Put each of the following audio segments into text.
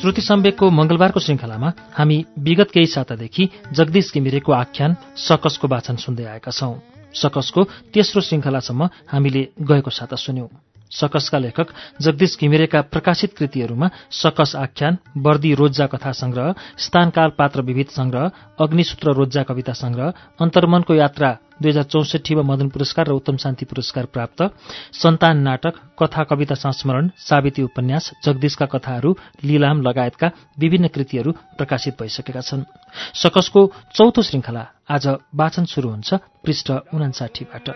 श्रुति सम्वेकको मंगलबारको श्रृङ्खलामा हामी विगत केही सातादेखि जगदीश घिमिरेको आख्यान सकसको वाचन सुन्दै आएका छौं। सकसको तेस्रो श्रृङ्खलासम्म हामीले गएको साता सुन्यौं। सकसका लेखक जगदीश घिमिरेका प्रकाशित कृतिहरूमा सकस आख्यान बर्दी रोज्जा कथा संग्रह स्थानकाल पात्र विविध संग्रह अग्निसूत्र रोज्जा कविता संग्रह अन्तर्मनको यात्रा दुई हजार चौसठीमा मदन पुरस्कार र उत्तम शान्ति पुरस्कार प्राप्त। सन्तान नाटक कथा कविता संस्मरण साविती उपन्यास जगदीशका कथाहरू लिलाम लगायतका विभिन्न कृतिहरू प्रकाशित भइसकेका छन्। सकसको चौथो श्रृङ्खला आज वाचन शुरू हुन्छ पृष्ठ उनासाठीबाट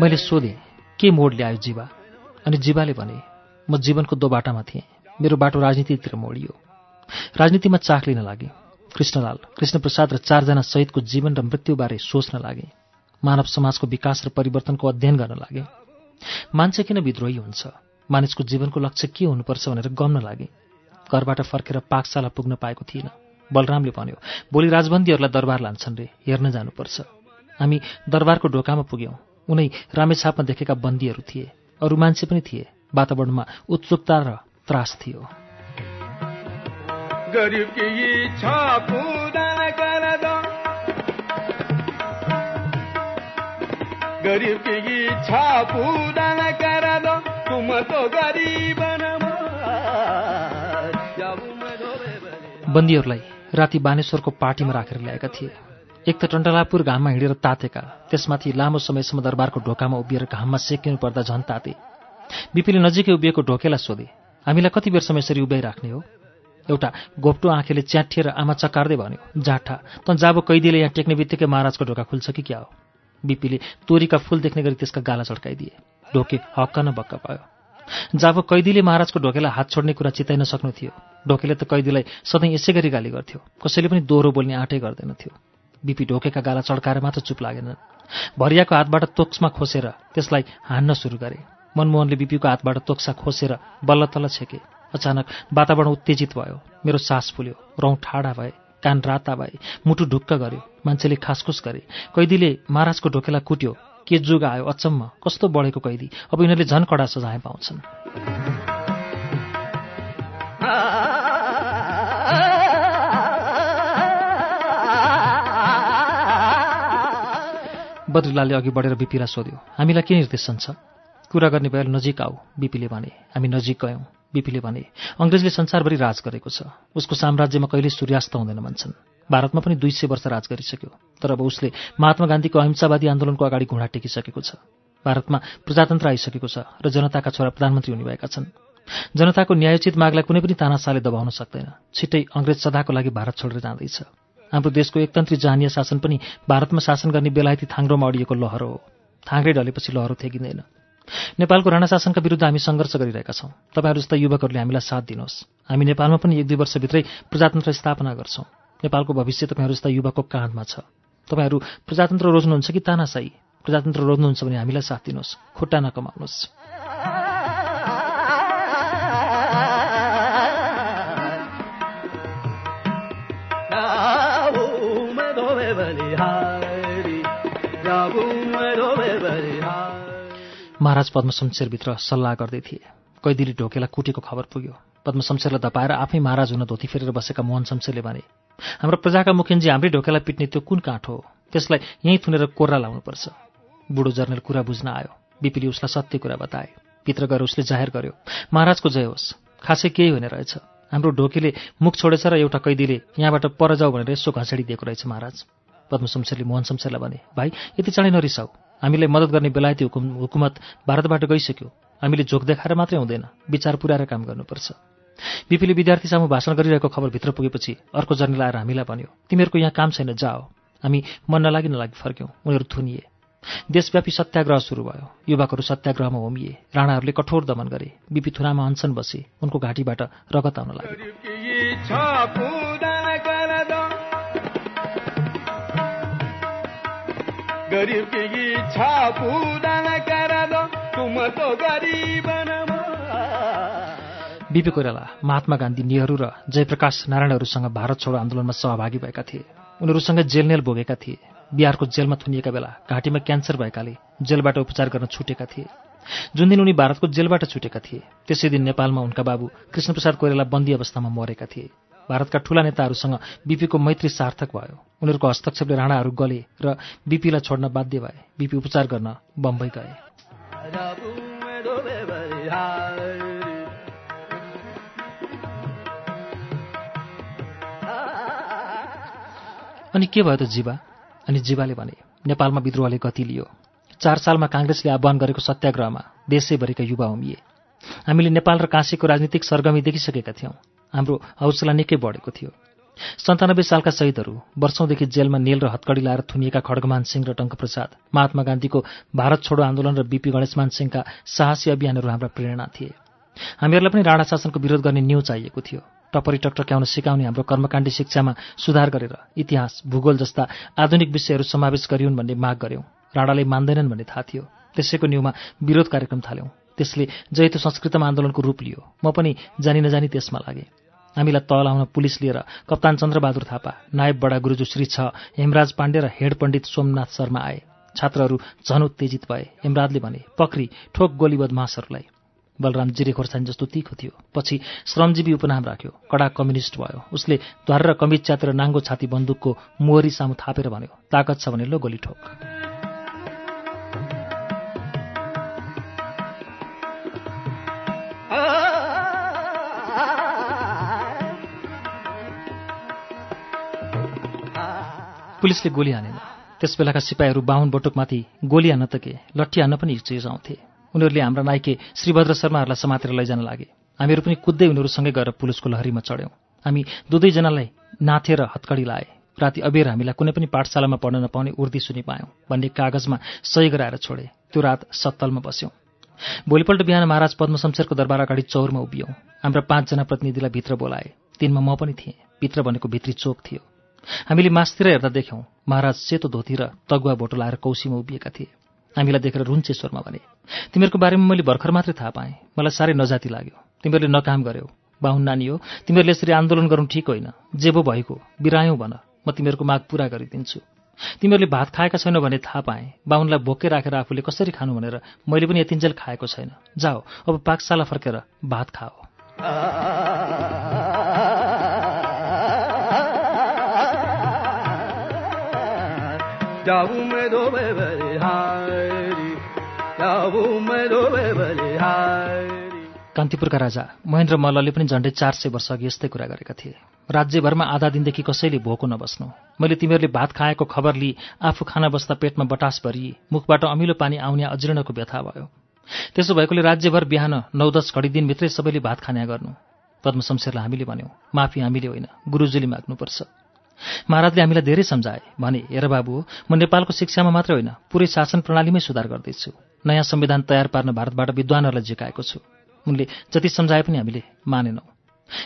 मैले सोधेँ के मोड ल्यायो जीवा? अनि जीवाले भने म जीवनको दो बाटामा थिएँ। मेरो बाटो राजनीतितिर मोडियो। राजनीतिमा चाख लिन लागे। कृष्णलाल कृष्णप्रसाद र चारजना सहितको जीवन र मृत्युबारे सोच्न लागे। मानव समाजको विकास र परिवर्तनको अध्ययन गर्न लागे। मान्छे किन विद्रोही हुन्छ? मानिसको जीवनको लक्ष्य के हुनुपर्छ भनेर गम्न लागे। घरबाट फर्केर पाकशाला पुग्न पाएको थिइनँ। बलरामले भन्यो भोलि राजबन्दीहरूलाई दरबार लान्छन् रे हेर्न जानुपर्छ। हामी दरबारको ढोकामा पुग्यौँ। उनै रामेछापमा देखेका बन्दीहरू थिए। अरू मान्छे पनि थिए। वातावरणमा उत्सुकता र त्रास थियो। बन्दीहरूलाई राति बानेश्वरको पार्टीमा राखेर ल्याएका थिए। एक त टन्टलापुर घाममा हिँडेर तातेका त्यसमाथि लामो समयसम्म दरबारको ढोकामा उभिएर घाममा सेकिनु पर्दा झन् ताते। बिपीले नजिकै उभिएको ढोकेलाई सोधे हामीलाई कति बेरसम्म यसरी उभ्याइराख्ने हो? एउटा गोप्टो आँखेले च्याठिएर आमा चकार्दै भन्यो जाठा त जाबो कैदीले यहाँ टेक्ने बित्तिकै महाराजको ढोका खुल्छ कि क्या हो? बिपीले तोरीका फूल देख्ने गरी त्यसका गाला चड्काइदिए ढोके हक्क न बक्क भयो। जब कैदीले महाराजको ढोकेलाई हात छोड्ने कुरा चिताइन सक्नु थियो। ढोकेले त कैदीलाई सधैँ यसै गरी गाली गर्थ्यो कसैले पनि दोहोरो बोल्ने आँटै गर्दैनथ्यो बिपी ढोकेका गाला चड्काएर मात्र चुप लागेनन्। भरियाको हातबाट तोक्समा खोसेर त्यसलाई हान्न सुरु गरे। मनमोहनले बिपीको हातबाट तोक्सा खोसेर बल्ल तल्ल छेके। अचानक वातावरण उत्तेजित भयो। मेरो सास फुल्यो। रौँ ठाडा भए। कान राता भए। मुटु ढुक्क गर्यो। मान्छेले खासखुस गरे। कैदीले महाराजको ढोकेलाई कुट्यो। के जुग आयो अचम्म। कस्तो बढेको कैदी। अब यिनीहरूले झन् कडा सजाय पाउँछन्। बद्रीलालले अघि बढेर बिपीलाई सोध्यो हामीलाई के निर्देशन छ? कुरा गर्ने भएर नजिक आऊ बिपीले भने। हामी नजिक गयौँ बिपीले भने। अङ्ग्रेजले संसारभरि राज गरेको छ। उसको साम्राज्यमा कहिले सूर्यास्त हुँदैन भन्छन्। भारतमा पनि दुई सय वर्ष राज गरिसक्यो तर अब उसले महात्मा गान्धीको अहिंसावादी आन्दोलनको अगाडि घुँडा टेकिसकेको छ। भारतमा प्रजातन्त्र आइसकेको छ र जनताका छोरा प्रधानमन्त्री हुनेभएका छन्। जनताको न्यायोचित मागलाई कुनै पनि तानासाले दबाउन सक्दैन। छिट्टै अङ्ग्रेज सदाको लागि भारत छोडेर जाँदैछ। हाम्रो देशको एकतन्त्री जहानीय शासन पनि भारतमा शासन गर्ने बेलायती थाङ्ग्रोमा अडिएको लहरो हो। थाङ्ग्रे ढलेपछि लहरो थेगिँदैन। नेपालको राणा शासनका विरुद्ध हामी सङ्घर्ष गरिरहेका छौँ। तपाईँहरू जस्ता युवकहरूले हामीलाई साथ दिनुहोस्। हामी नेपालमा पनि एक दुई वर्षभित्रै प्रजातन्त्र स्थापना गर्छौँ। नेपालको भविष्य तपाईँहरू जस्ता युवकको काँधमा छ। तपाईँहरू प्रजातन्त्र रोज्नुहुन्छ कि तानासाई प्रजातन्त्र रोज्नुहुन्छ भने हामीलाई साथ दिनुहोस्। खुट्टा नकमाउनुहोस्। महाराज पद्मशमशेरभित्र सल्लाह गर्दै थिए। कैदीले ढोकेलाई कुटेको खबर पुग्यो। पद्मशमशेरलाई धपाएर आफै महाराज हुन धोती फेरेर बसेका मोहन शमशेरले भने हाम्रो प्रजाका मुखिनजी हाम्रै ढोकेलाई पिट्ने त्यो कुन काठ हो? त्यसलाई यहीँ थुनेर कोर्रा लाउनुपर्छ। बुढो जर्नेल कुरा बुझ्न आयो। बिपीले उसलाई सत्य कुरा बताए। भित्र गएर उसले जाहेर गर्यो महाराजको जय होस्। खासै केही हुने रहेछ। हाम्रो ढोकीले मुख छोडेछ र एउटा कैदीले यहाँबाट पर जाऊ भनेर यसो घँसेडी दिएको रहेछ महाराज। पद्म शमशेरले मोहन शमशेरलाई भने भाइ यति चाँडै नरिसाऊ। हामीलाई मद्दत गर्ने बेलायती हुकुम हुकुमत भारतबाट गइसक्यो। हामीले झोक देखाएर मात्रै हुँदैन। विचार पुर्याएर काम गर्नुपर्छ। बिपीले विद्यार्थी सामु भाषण गरिरहेको खबर भित्र पुगेपछि अर्को जर्नी लाएर हामीलाई भन्यो तिमीहरूको यहाँ काम छैन जाओ। हामी मन नलागि नलागि फर्क्यौँ। उनीहरू थुनिए। देशव्यापी सत्याग्रह सुरु भयो। युवकहरू सत्याग्रहमा होमिए। राणाहरूले कठोर दमन गरे। बिपी थुनामा अनसन बसे। उनको घाँटीबाट रगत आउन लाग्यो। न बिपी कोइराला महात्मा गान्धी नेहरू र जयप्रकाश नारायणहरूसँग भारत छोडो आन्दोलनमा सहभागी भएका थिए। उनीहरूसँग जेलनेल भोगेका थिए। बिहारको जेलमा थुनिएका बेला घाँटीमा क्यान्सर भएकाले जेलबाट उपचार गर्न छुटेका थिए। जुन दिन उनी भारतको जेलबाट छुटेका थिए त्यसै दिन नेपालमा उनका बाबु कृष्णप्रसाद कोइराला बन्दी अवस्थामा मरेका थिए। भारतका ठूला नेताहरूसँग बिपीको मैत्री सार्थक भयो। उनीहरूको हस्तक्षेपले राणाहरू गले र बिपीलाई छोड्न बाध्य भए। बिपी उपचार गर्न बम्बई गए। अनि के भयो त जीवा? अनि जीवाले भने नेपालमा विद्रोहले गति लियो। चार सालमा काङ्ग्रेसले आह्वान गरेको सत्याग्रहमा देशैभरिका युवा होमिए हामीले नेपाल र काशीको राजनीतिक सरगमी देखिसकेका थियौँ। हाम्रो हौसला निकै बढेको थियो। सन्तानब्बे सालका शहीदहरू वर्षौंदेखि जेलमा नेल र हत्कडी लाएर थुनिएका खड्गमान सिंह र टङ्कप्रसाद महात्मा गान्धीको भारत छोडो आन्दोलन र बिपी गणेशमान सिंहका साहसी अभियानहरू हाम्रा प्रेरणा थिए। हामीहरूलाई पनि राणा शासनको विरोध गर्ने न्यू चाहिएको थियो। टपरी टकटक्याउन सिकाउने हाम्रो कर्मकाण्डी शिक्षामा सुधार गरेर इतिहास भूगोल जस्ता आधुनिक विषयहरू समावेश गरिउन् भन्ने माग गर्यौं। राणाले मान्दैनन् भन्ने थाहा थियो। त्यसैको न्यूमा विरोध कार्यक्रम थाल्यौं। त्यसले जैतो संस्कृतमा आन्दोलनको रूप लियो। म पनि जानी नजानी त्यसमा लागे। हामीलाई तल आउन पुलिस लिएर कप्तान चन्द्रबहादुर थापा नायब बडा गुरुजु श्री छ हेमराज पाण्डे र हेड पण्डित सोमनाथ शर्मा आए। छात्रहरू झन उत्तेजित भए। हेमराजले भने पक्री ठोक गोली बदमासहरूलाई बलराम जिरे खोर्सानी जस्तो तिखो थियो। पछि श्रमजीवी उपनाम राख्यो। कडा कम्युनिस्ट भयो। उसले द्वार र कमिज च्यातेर नाङ्गो छाती बन्दुकको मोहरी सामु थापेर भन्यो ताकत छ भने लो गोली ठोक पुलिसले गोली हानेन त्यस बेलाका सिपाहीहरू बाहुन बटुकमाथि गोली हान्न त के लट्ठी हान्न पनि हिचकिचाउँथे उनीहरूले हाम्रा नाइके श्रीभद्र शर्माहरूलाई समातेर लैजान लागे। हामीहरू पनि कुद्दै उनीहरूसँगै गएर पुलिसको लहरीमा चढ्यौँ। हामी दुवैजनालाई नाथेर हत्कडी लाए। राति अबेर हामीलाई कुनै पनि पाठशालामा पढ्न नपाउने उर्दी सुनि पायौँ भन्ने कागजमा सही गराएर छोडे। त्यो रात सत्तलमा बस्यौँ। भोलिपल्ट बिहान महाराज पद्मशमशेरको दरबार अगाडि चौरमा उभियौँ। हाम्रा पाँचजना प्रतिनिधिलाई भित्र बोलाए। तिनमा म पनि थिएँ। भित्र भनेको भित्री चोक थियो। हामीले मासतिर हेर्दा देख्यौँ महाराज सेतो धोती र तगुवा भोटो लाएर कौसीमा उभिएका थिए। हामीलाई देखेर रुन्चे स्वरमा भने तिमीहरूको बारेमा मैले भर्खर मात्रै थाहा पाएँ। मलाई साह्रै नजाति लाग्यो। तिमीहरूले नकाम गर्यौ। बाहुन नानी हो। तिमीहरूले यसरी आन्दोलन गर्नु ठिक होइन। जे भो भएको बिरायौँ भन। म तिमीहरूको माग पूरा गरिदिन्छु। तिमीहरूले भात खाएका छैनौ भने थाहा पाएँ। बाहुनलाई भोकै राखेर आफूले कसरी खानु भनेर मैले पनि यतिन्जेल खाएको छैन। जाओ अब पाकशाला फर्केर भात खाओ। कान्तिपुरका राजा महेन्द्र मल्लले पनि झण्डै चार सय वर्ष अघि यस्तै कुरा गरेका थिए। राज्यभरमा आधा दिनदेखि कसैले भोको नबस्नु। मैले तिमीहरूले भात खाएको खबर लिई आफू खाना बस्दा पेटमा बटास भरिए मुखबाट अमिलो पानी आउने अजीर्णको व्यथा भयो। त्यसो भएकोले राज्यभर बिहान नौ दस घडी दिनभित्रै सबैले भात खाने गर्नु। पद्म शमशेरलाई हामीले भन्यौँ माफी हामीले होइन गुरुजीले माग्नुपर्छ। महाराजले हामीलाई धेरै सम्झाए। भने हेर बाबु म नेपालको शिक्षामा मात्रै होइन पुरै शासन प्रणालीमै सुधार गर्दैछु। नयाँ संविधान तयार पार्न भारतबाट विद्वानहरूलाई झिकाएको छु। उनले जति सम्झाए पनि हामीले मानेनौँ।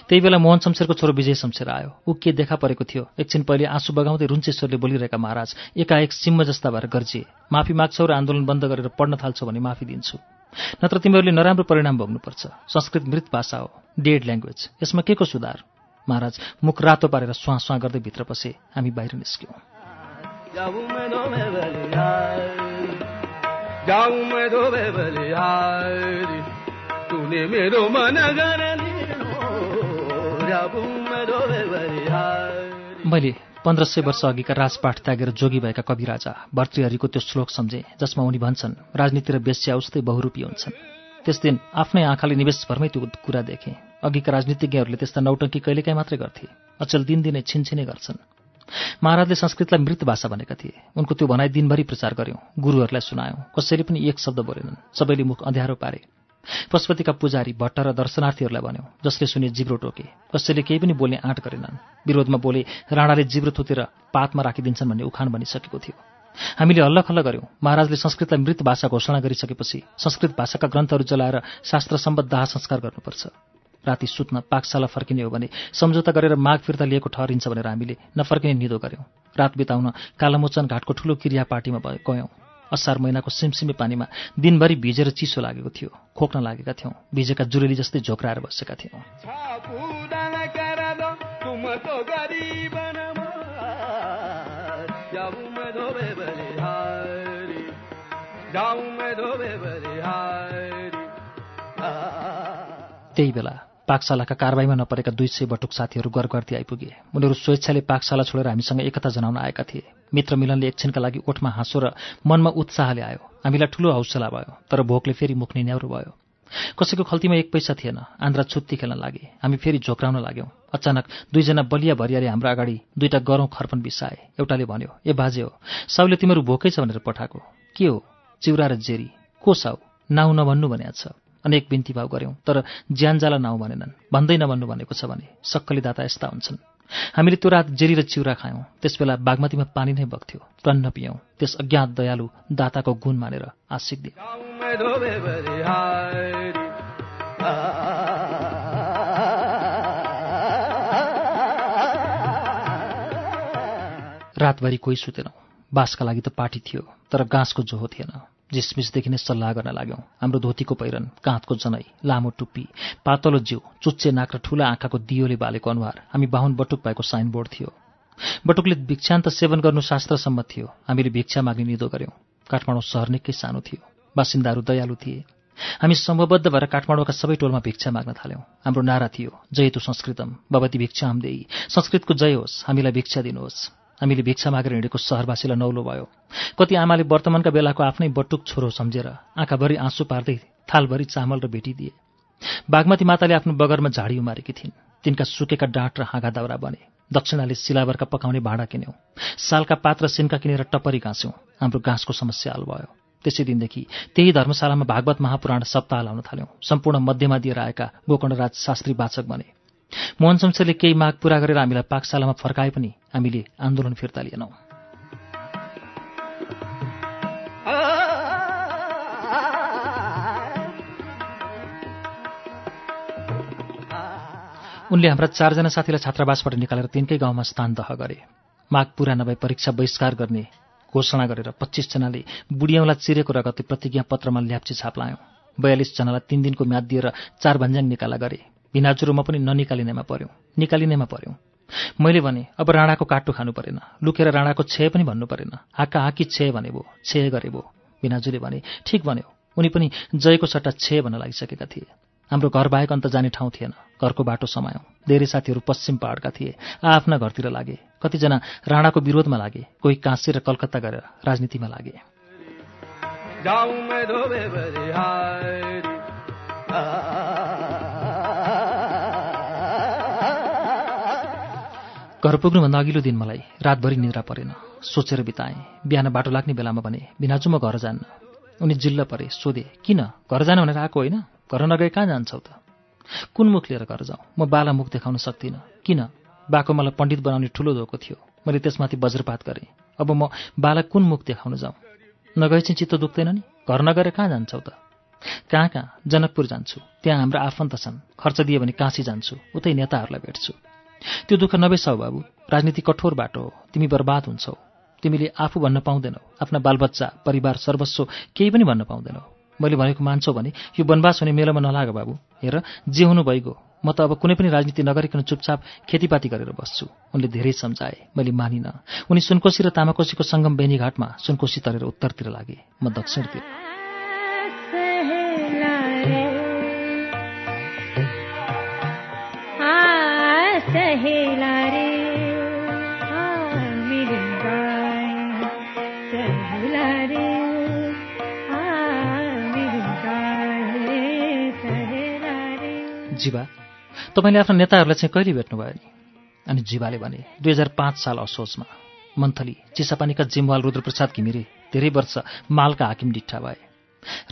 त्यही बेला मोहन शमशेरको छोरो विजय शमशेर आयो। ऊ के देखा परेको थियो? एकछिन पहिले आँसु बगाउँदै रुन्चेश्वरले बोलिरहेका महाराज एकाएक सिम्म जस्ता भएर गर्जिए। माफी माग्छौ र आन्दोलन बन्द गरेर पढ्न थाल्छौ भने माफी दिन्छु। नत्र तिमीहरूले नराम्रो परिणाम भोग्नुपर्छ। संस्कृत मृत भाषा हो। Dead language. यसमा के को सुधार? महाराज मुख रातो पारेर स्वाँ स्वाँ गर्दै भित्र पसे हामी बाहिर निस्क्यौँ। मैले पन्ध्र सय वर्ष अघिका राजपाठ त्यागेर जोगी भएका कवि राजा भर्तृहरिको त्यो श्लोक सम्झे जसमा उनी भन्छन् राजनीति र बेस्या उस्तै बहुरूपी हुन्छन्। त्यस दिन आफ्नै आँखाले निवेशभरमै त्यो कुरा देखे। अघिका राजनीतिज्ञहरूले त्यस्ता नौटङ्की कहिलेकाहीँ मात्रै गर्थे। अचल दिनदिनै छिनछिनै गर्छन्। महाराजले संस्कृतलाई मृत भाषा भनेका थिए। उनको त्यो भनाइ दिनभरि प्रचार गर्यौँ गुरुहरूलाई सुनायौँ। कसैले पनि एक शब्द बोलेनन्। सबैले मुख अँध्यारो पारे। पशुपतिका पुजारी भट्ट र दर्शनार्थीहरूलाई भन्यो जसले सुने जिब्रो टोके कसैले केही पनि बोल्ने आँट गरेनन्। विरोधमा बोले राणाले जिब्रो थुतेर पातमा राखिदिन्छन् भन्ने उखान बनिसकेको थियो। हामीले हल्लखल्ल गऱ्यौँ। महाराजले संस्कृतलाई मृत भाषा घोषणा गरिसकेपछि संस्कृत भाषाका ग्रन्थहरू जलाएर शास्त्र सम्बद्ध दाह संस्कार गर्नुपर्छ। राति सुत्न पाकशाला फर्किने हो भने सम्झौता गरेर माघ फिर्ता लिएको ठहरिन्छ भनेर हामीले नफर्किने निदो गऱ्यौँ रात बिताउन कालामोचन घाटको ठुलो क्रिया पार्टीमा गयौँ। असार महिनाको सिमसिमे पानीमा दिनभरि भिजेर चिसो लागेको थियो खोक्न लागेका थियौँ भिजेका जुरेली जस्तै झोक्राएर बसेका थियौँ। त्यही बेला पाकशालाका कारवाहीमा नपरेका दुई सय बटुक साथीहरू गरगर्ती आइपुगे। उनीहरू स्वेच्छाले पाकशाला छोडेर हामीसँग एकता जनाउन आएका थिए। मित्र मिलनले एकछिनका लागि ओठमा हाँसो र मनमा उत्साहले आयो। हामीलाई ठूलो हौसला भयो तर भोकले फेरि मुख न्याउरो भयो। कसैको खल्तीमा एक पैसा थिएन आन्द्रा छुत्ती खेल्न लागे। हामी फेरि झोक्राउन लाग्यौँ। अचानक दुईजना बलिया भरियाले हाम्रो अगाडि दुईटा गरौँ खर्पन बिसाए। एउटाले भन्यो ए बाजे हो साउले तिमीहरू भोकै छ भनेर पठाएको। के हो? चिउरा र जेरी को साउ? नाउ नभन्नु भनेको छ। अनेक बिन्ती भाव गऱ्यौँ तर ज्यानजाला नाउँ भनेनन्। भन्दै नभन्नु भनेको छ भने सक्कली दाता यस्ता हुन्छन्। हामीले त्यो रात जेरी र चिउरा खायौँ त्यसबेला बागमतीमा पानी नै बग्थ्यो टन्न पियौँ त्यस अज्ञात दयालु दाताको गुण मानेर आशिक दियौँ। रातभरि कोही सुतेनौँ। बासका लागि त पार्टी थियो तर गाँसको जोहो थिएन। झिसमिसदेखि नै सल्लाह गर्न लाग्यौँ। हाम्रो धोतीको पहिरन काँधको जनै लामो टुप्पी पातलो जिउ चुच्चे नाक र ठुला आँखाको दियोले बालेको अनुहार हामी बाहुन बटुक भएको साइनबोर्ड थियो। बटुकले भिक्षान्त सेवन गर्नु शास्त्रसम्मत थियो। हामीले भिक्षा माग्ने निदो गऱ्यौँ काठमाडौँ सहर निकै सानो थियो। बासिन्दाहरू दयालु थिए। हामी समूहबद्ध भएर काठमाडौँका सबै टोलमा भिक्षा माग्न थाल्यौँ। हाम्रो नारा थियो जय तु संस्कृतम भगवती भिक्षा हमदेई संस्कृतको जय होस् हामीलाई भिक्षा दिनुहोस्। हामीले भिक्षा मागेर हिँडेको सहरवासीलाई नौलो भयो। कति आमाले वर्तमानका बेलाको आफ्नै बटुक छोरो सम्झेर आँखाभरि आँसु पार्दै थालभरि चामल र भेटी दिए। बागमती माताले आफ्नो बगरमा झाडी उमारेकी थिइन्। तिनका सुकेका डाँट र हाँगा दाउरा बने। दक्षिणाले सिलावरका पकाउने भाँडा किन्यौँ। सालका पात र सिन्का किनेर टप्परी घाँस्यौँ हाम्रो घाँसको समस्या हल भयो। त्यसै दिनदेखि त्यही धर्मशालामा भागवत महापुराण सप्ताह लाउन थाल्यौँ। सम्पूर्ण मध्यमा दिएर आएका गोकर्णराज शास्त्री वाचक बने। मोहन शमशेरले केही माग पूरा गरेर हामीलाई पाकशालामा फर्काए पनि हामीले आन्दोलन फिर्ता लिएनौँ। उनले हाम्रा चारजना साथीलाई छात्रावासबाट निकालेर तिनकै गाउँमा स्थान दह गरे। माग पूरा नभए परीक्षा बहिष्कार गर्ने घोषणा गरेर पच्चिसजनाले बुढियाउँलाई चिरेको रगती प्रतिज्ञा पत्रमा ल्याप्ची छाप लायौँ बयालिसजनालाई तिन दिनको म्याद दिएर चार भन्ज्याङ निकाला गरे। भिनाजुरोमा पनि ननिकालिनेमा पर्यौँ। निकालिनेमा पर्यौँ। मैले भने अब राणाको काटो खानु परेन। लुकेर राणाको छे पनि भन्नु परेन। हाका हाकी छे भने भो छे गरे भो। भिनाजुले भने ठिक भन्यो। उनी पनि जयको सट्टा छे भन्न लागिसकेका थिए। हाम्रो घर बाहेक अन्त जाने ठाउँ थिएन। घरको बाटो समायौँ। धेरै साथीहरू पश्चिम पहाडका थिए। आफ्ना घरतिर लागे। कतिजना राणाको विरोधमा लागे। कोही काँसी र कलकत्ता गएर राजनीतिमा लागे। घर पुग्नुभन्दा अघिल्लो दिन मलाई रातभरि निद्रा परेन। सोचेर बिताएँ। बिहान बाटो लाग्ने बेलामा भने बिनाजु म घर जान्न। उनी जिल्ल परे सोधे किन? घर जान भनेर आएको होइन? घर नगए कहाँ जान्छौ त? कुन मुख लिएर घर जाउँ? म बाला मुख देखाउन सक्दिनँ। किन? बाको मलाई पण्डित बनाउने ठुलो धोको थियो। मैले त्यसमाथि वज्रपात गरेँ। अब म बाला कुन मुख देखाउन जाउँ? नगए चाहिँ चित्त दुख्दैन नि? घर नगएर कहाँ जान्छौ त? कहाँ कहाँ? जनकपुर जान्छु। त्यहाँ हाम्रो आफन्त छन्। खर्च दियो भने काँसी जान्छु। उतै नेताहरूलाई भेट्छु। त्यो दुःख नबेसाउ बाबु। राजनीति कठोर बाटो हो। तिमी बर्बाद हुन्छौ। तिमीले आफू भन्न पाउँदैनौ। आफ्ना बालबच्चा परिवार सर्वस्व केही पनि भन्न पाउँदैनौ। मैले भनेको मान्छौ भने यो वनवास हुने मेलामा नलाग बाबु। हेर जे हुनु भइगयो म त अब कुनै पनि राजनीति नगरिकन चुपचाप खेतीपाती गरेर बस्छु। उनले धेरै सम्झाए। मैले मानिनँ। उनी सुनकोशी र तामाकोशीको सङ्गम बेनीघाटमा सुनकोशी तरेर उत्तरतिर लागे। म दक्षिणतिर। जीवा तपाईँले आफ्ना नेताहरूलाई चाहिँ कहिले भेट्नुभयो नि अनि जीवाले भने दुई हजार पाँच साल असोजमा मन्थली चिसापानीका जिमवाल रुद्रप्रसाद घिमिरे धेरै वर्ष मालका हाकिम डिट्ठा भए।